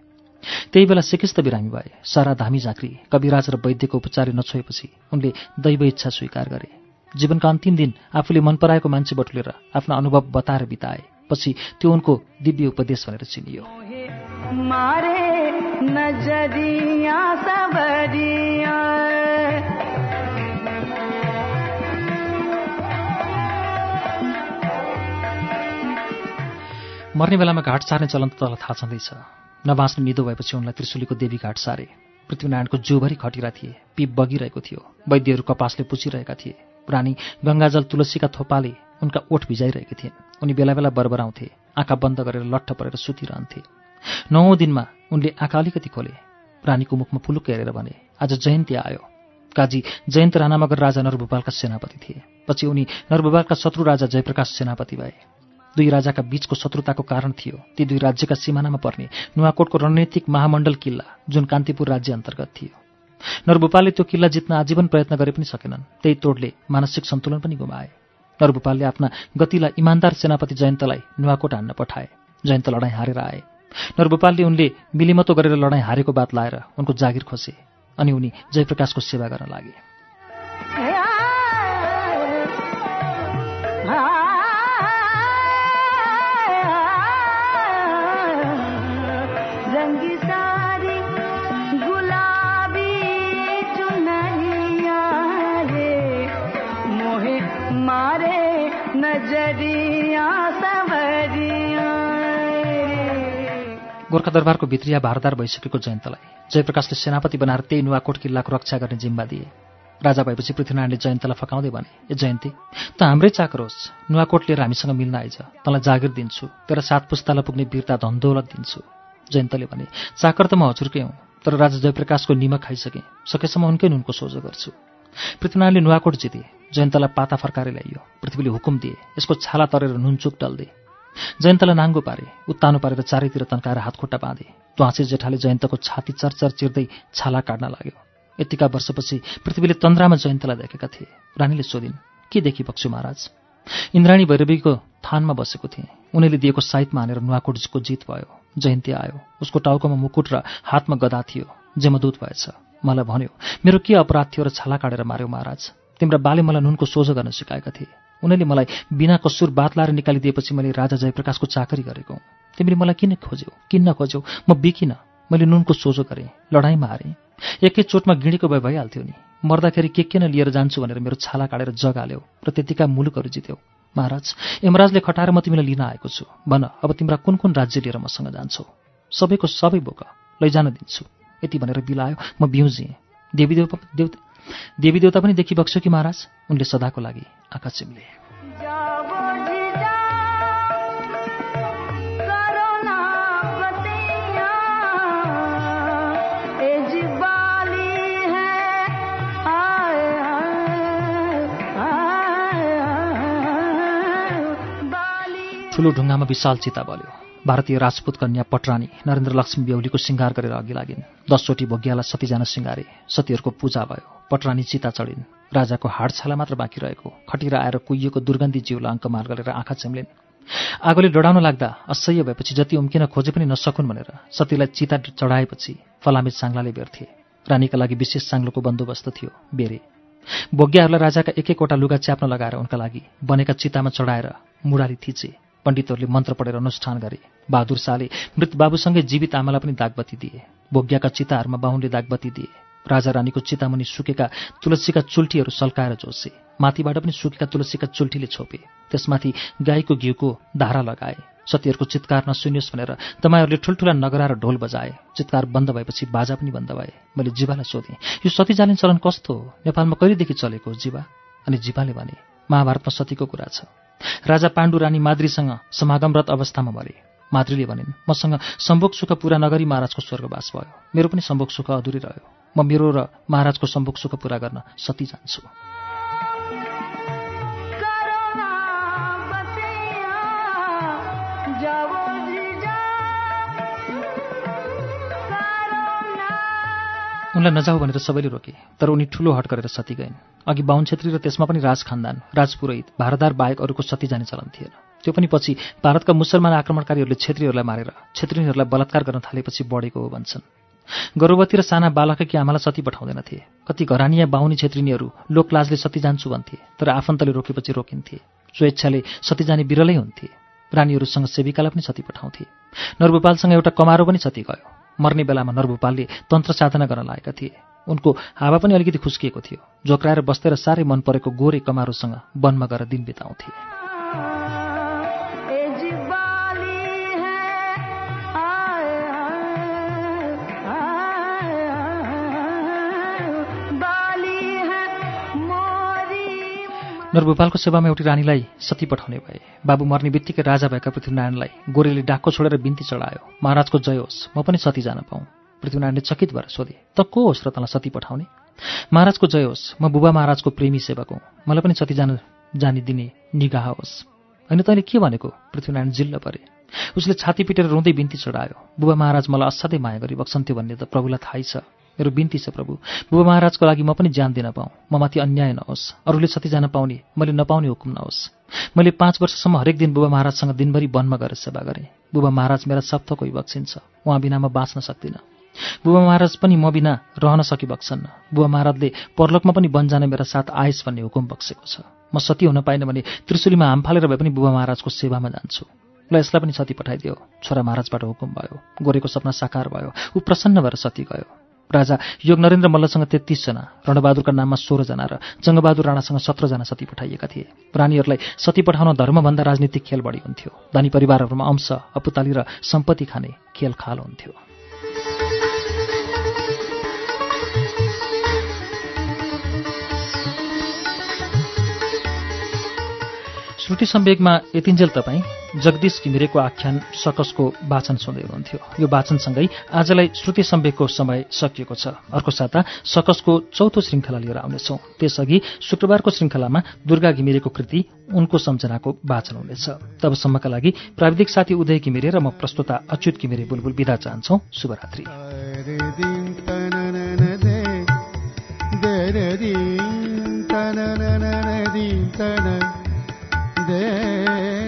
त्यही बेला सिकिस्त बिरामी भए। सारा धामी झाँक्री कविराज र वैद्यको उपचार्य नछोएपछि उनले दैव इच्छा स्वीकार गरे। जीवनका अन्तिम दिन आफूले मन पराएको मान्छे बटुलेर आफ्ना अनुभव बताएर बिताए। पछि त्यो उनको दिव्य उपदेश भनेर चिनियो। मर्ने बेलामा घाट सार्ने चलन त तल थाहा छँदैछ। नबाँच्ने निदो भएपछि उनलाई त्रिशुलीको देवी घाट सारे। पृथ्वीनारायणको जिउभरि खटिरा थिए। पिप बगिरहेको थियो। वैद्यहरू कपासले पुछिरहेका थिए। प्राणी गङ्गाजल तुलसीका थोपाले उनका ओठ भिजाइरहेकी थिइन्। उनी बेला बेला बरबराउँथे आँखा बन्द गरेर लट्ठ परेर सुतिरहन्थे। नौौँ दिनमा उनले आँखा अलिकति खोले। रानीको मुखमा फुलुक्क हेरेर भने आज जयन्ती आयो। काजी जयन्त राणा मगर राजा नरभूपालका सेनापति थिए। पछि उनी नरभूपालका शत्रु राजा जयप्रकाश सेनापति भए। दुई राजाका बीचको शत्रुताको कारण थियो। ती दुई राज्यका सिमानामा पर्ने नुवाकोटको रणनीतिक महामण्डल किल्ला जुन कान्तिपुर राज्य अन्तर्गत थियो। नरभूपालले त्यो किल्ला जित्न आजीवन प्रयत्न गरे पनि सकेनन्। त्यही तोडले मानसिक सन्तुलन पनि गुमाए। नरभूपालले आफ्ना गतिलाई इमान्दार सेनापति जयन्तलाई नुवाकोट हान्न पठाए। जयन्त लडाइँ हारेर आए। नरभूपालले उनले मिलिमतो गरेर लडाइँ हारेको बात लाएर उनको जागिर खोसे। अनि उनी जयप्रकाशको सेवा गर्न लागे। गोर्खा दरबारको भित्रिया भारदार भइसकेको जयन्तलाई। जयप्रकाशले सेनापति बनाएर त्यही नुवाकोट किल्लाको रक्षा गर्ने जिम्मा दिए। राजा भएपछि पृथ्वीनारायणले जयन्तलाई फकाउँदै भने ए जयन्ती त हाम्रै चाकर होस् नुवाकोट लिएर हामीसँग मिल्न आइज। तँलाई जागिर दिन्छु तेरो सात पुस्तालाई पुग्ने वीरता धनदौलत दिन्छु। जयन्तले भने चाकर त म हजुरकै हुँ तर राजा जयप्रकाशको निमक खाइसकेँ सकेसम्म उनकै नुनको सोझो गर्छु। पृथ्वीनारायणले नुवाकोट जिते जयन्तलाई पाता फर्काएर ल्याइयो पृथ्वीले हुकुम दिए यसको छाला तरेर नुनचुक डल्दे। जयन्तलाई नाङ्गो पारे उत्तानो पारेर चारैतिर तन्काएर हातखुट्टा बाँधे। द्वाँसे जेठाले जयन्तको छाती चरचर चिर्दै छाला काट्न लाग्यो। यतिका वर्षपछि पृथ्वीले तन्द्रामा जयन्तलाई देखेका थिए। रानीले सोधिन् के देखि बक्छु महाराज? इन्द्राणी भैरवीको थानमा बसेको थिएँ। उनीले दिएको साइतमा हानेर नुवाकोटको जित भयो। जयन्ती आयो। उसको टाउकोमा मुकुट र हातमा गदा थियो। जमदूत भएछ मलाई भन्यो मेरो के अपराध थियो र छाला काटेर मार्यो महाराज? तिम्रा बाले मलाई नुनको सोझो गर्न सिकाएका थिए। उनीले मलाई बिना कसूर बात लाएर निकालिदिएपछि मैले राजा जयप्रकाशको चाकरी गरेको। तिमीले मलाई किन खोज्यौ? किन्न खोज्यौ? म बिकिनँ। मैले नुनको सोझो गरेँ लडाइँमा हारेँ। एकै चोटमा गिँडीको भए भइहाल्थ्यो नि। मर्दाखेरि के के न लिएर जान्छु भनेर मेरो छाला काटेर जग हाल्यौ र त्यतिका मुलुकहरू जित्यौ। महाराज यमराजले खटाएर म तिमीलाई लिन आएको छु। भन अब तिम्रा कुन कुन राज्य लिएर मसँग जान्छौ? सबैको सबै बोक। लैजान दिन्छु। यति भनेर बिलायो म बिउजिएँ। देवी देवता देवता देवी देवता पनि देखिबक्स्यो कि महाराज? उनले सदाको लागि आँखा चिम्ले ठुलो ढुङ्गामा विशाल चिता बल्यो। भारतीय राजपूत कन्या पटरानी नरेन्द्र लक्ष्मी बेहुलीको श्रृङ्गार गरेर अघि लागिन्। दसचोटि भोग्यालाई सतीजान सिँगारे सतीहरूको पूजा भयो पटरानी चिता चढिन्। राजाको हाडछाला मात्र बाँकी रहेको खटिरा आएर कुहिएको दुर्गन्धी जिउलाई अङ्कमार गरेर आँखा चिम्लिन्। आगोले डढाउन लाग्दा असह्य भएपछि जति उम्किन खोजे पनि नसकुन् भनेर सतीलाई चिता चढाएपछि फलामे साङ्लाले बेर्थे। रानीका लागि विशेष साङ्लोको बन्दोबस्त थियो बेरे। भोग्याहरूलाई राजाका एक एकवटा लुगा च्याप्न लगाएर उनका लागि बनेका चितामा चढाएर मुडाली थिचे। पण्डितहरूले मन्त्र पढेर अनुष्ठान गरे। बहादुर शाहले मृत बाबुसँगै जीवित आमालाई पनि दागबत्ती दिए। भोग्याका चिताहरूमा बाहुनले दागबत्ती दिए। राजा रानीको चितामुनि सुकेका तुलसीका चुल्ठीहरू सल्काएर जोसे। माथिबाट पनि सुकेका तुलसीका चुल्ठीले छोपे। त्यसमाथि गाईको घिउको धारा लगाए। सतीहरूको चित्कार नसुनियोस् भनेर तपाईँहरूले ठुल्ठुला नगरा र ढोल बजाए। चित्कार बन्द भएपछि बाजा पनि बन्द भए। मैले जीवालाई सोधेँ यो सती जालिन चलन कस्तो हो? नेपालमा कहिलेदेखि चलेको जीवा? अनि जीवाले भने महाभारतमा सतीको कुरा छ। राजा पाण्डु रानी माद्रीसँग समागमरत अवस्थामा मरे। माद्रीले भनिन् मसँग सम्भोग सुख पुरा नगरी महाराजको स्वर्गवास भयो। मेरो पनि सम्भोग सुख अधुरै रह्यो। म मेरो र महाराजको सम्भोग सुख पुरा गर्न सती जान्छु। उनलाई नजाऊ भनेर सबैले रोके तर उनी ठूलो हट गरेर सती गइन्। अघि बाहुन छेत्री र त्यसमा पनि राज खानदान राजपुरोहित भारदार बाहेक अरूको सती जाने चलन थिएन। त्यो पनि पछि भारतका मुसलमान आक्रमणकारीहरूले छेत्रीहरूलाई मारेर छेत्रीहरूलाई बलात्कार गर्न थालेपछि बढेको हो भन्छन्। गर्भवती र साना बालककी आमालाई सती पठाउँदैनथे। कति घरानिया बाहुनी छेत्रिनीहरू लोकलाजले सती जान्छु भन्थे तर आफन्तले रोकेपछि रोकिन्थे। स्वेच्छाले सती जाने बिरलै हुन्थे। रानीहरूसँग सेविकालाई पनि सती पठाउँथे। नरभूपालसँग एउटा कमारो पनि सती गयो। मर्ने बेलामा नरभूपालले तन्त्र साधना गर्न लागेका थिए। उनको हावा पनि अलिकति खुस्किएको थियो। जोक्राएर बस्दै र साह्रै मन परेको गोरे कमारोसँग वनमा गएर दिन बिताउँथे। नरभूपालको सेवामा एउटी रानीलाई सती पठाउने भए। बाबु मर्ने बित्तिकै राजा भएका पृथ्वीनारायणलाई गोरेले डाको छोडेर बिन्ती चढायो। महाराजको जय होस् म पनि सती जान पाऊँ। पृथ्वीनारायणले चकित भएर सोधे त को होस् र तँलाई सती पठाउने? महाराजको जय होस् म बुबा महाराजको प्रेमी सेवक हुँ। मलाई पनि सती जान जानी दिने निगाह होस्। होइन तैँले के भनेको पृथ्वीनारायण जिल्ल परे। उसले छाती पिटेर रुँदै बिन्ती चढायो। बुबा महाराज मलाई असाध्यै माया गरी बक्सन्थ्यो भन्ने त प्रभुलाई थाहै छ। मेरो बिन्ती छ प्रभु। बुबा महाराजको लागि म पनि ज्यान दिन पाऊँ। म माथि अन्याय नहोस्। अरूले सती जान पाउने मैले नपाउने हुकुम नहोस्। मैले पाँच वर्षसम्म हरेक दिन बुबा महाराजसँग दिनभरि वनमा गएर सेवा गरेँ। बुबा महाराज मेरा सप्तको विभक्षिन छ उहाँ बिना म बाँच्न सक्दिनँ। बुबा महाराज पनि म बिना रहन सकि बक्सन्न बुबा महाराजले परलोकमा पनि वन जाने मेरा साथ आएस भन्ने हुकुम बक्सेको छ। म सती हुन पाइनँ भने त्रिशुलीमा हाम फालेर भए पनि बुबा महाराजको सेवामा जान्छु। ल यसलाई पनि सती पठाइदियो। छोरा महाराजबाट हुकुम भयो। गोरेको सपना साकार भयो। ऊ प्रसन्न भएर सती गयो। राजा योग नरेन्द्र मल्लसँग तेत्तिसजना रणबहादुरका नाममा सोह्रजना र जङ्गबहादुर राणासँग सत्रजना सती पठाइएका थिए। रानीहरूलाई सती पठाउन धर्मभन्दा राजनीतिक खेल बढी हुन्थ्यो। धनी परिवारहरूमा अंश अपुताली र सम्पत्ति खाने खेल खाल हुन्थ्यो। श्रुति सम्वेकमा यतिन्जेल तपाईँ जगदीश घिमिरेको आख्यान सकसको वाचन सुन्दै हुनुहुन्थ्यो। यो वाचनसँगै आजलाई श्रुति सम्वेकको समय सकिएको छ। अर्को साता सकसको चौथो श्रृङ्खला लिएर आउनेछौँ। त्यसअघि शुक्रबारको श्रृङ्खलामा दुर्गा घिमिरेको कृति उनको सम्झनाको वाचन हुनेछ। तबसम्मका लागि प्राविधिक साथी उदय घिमिरे र म प्रस्तुता अच्युत घिमिरे बुलबुल विदा चाहन्छौ। शुभरात्रि। दे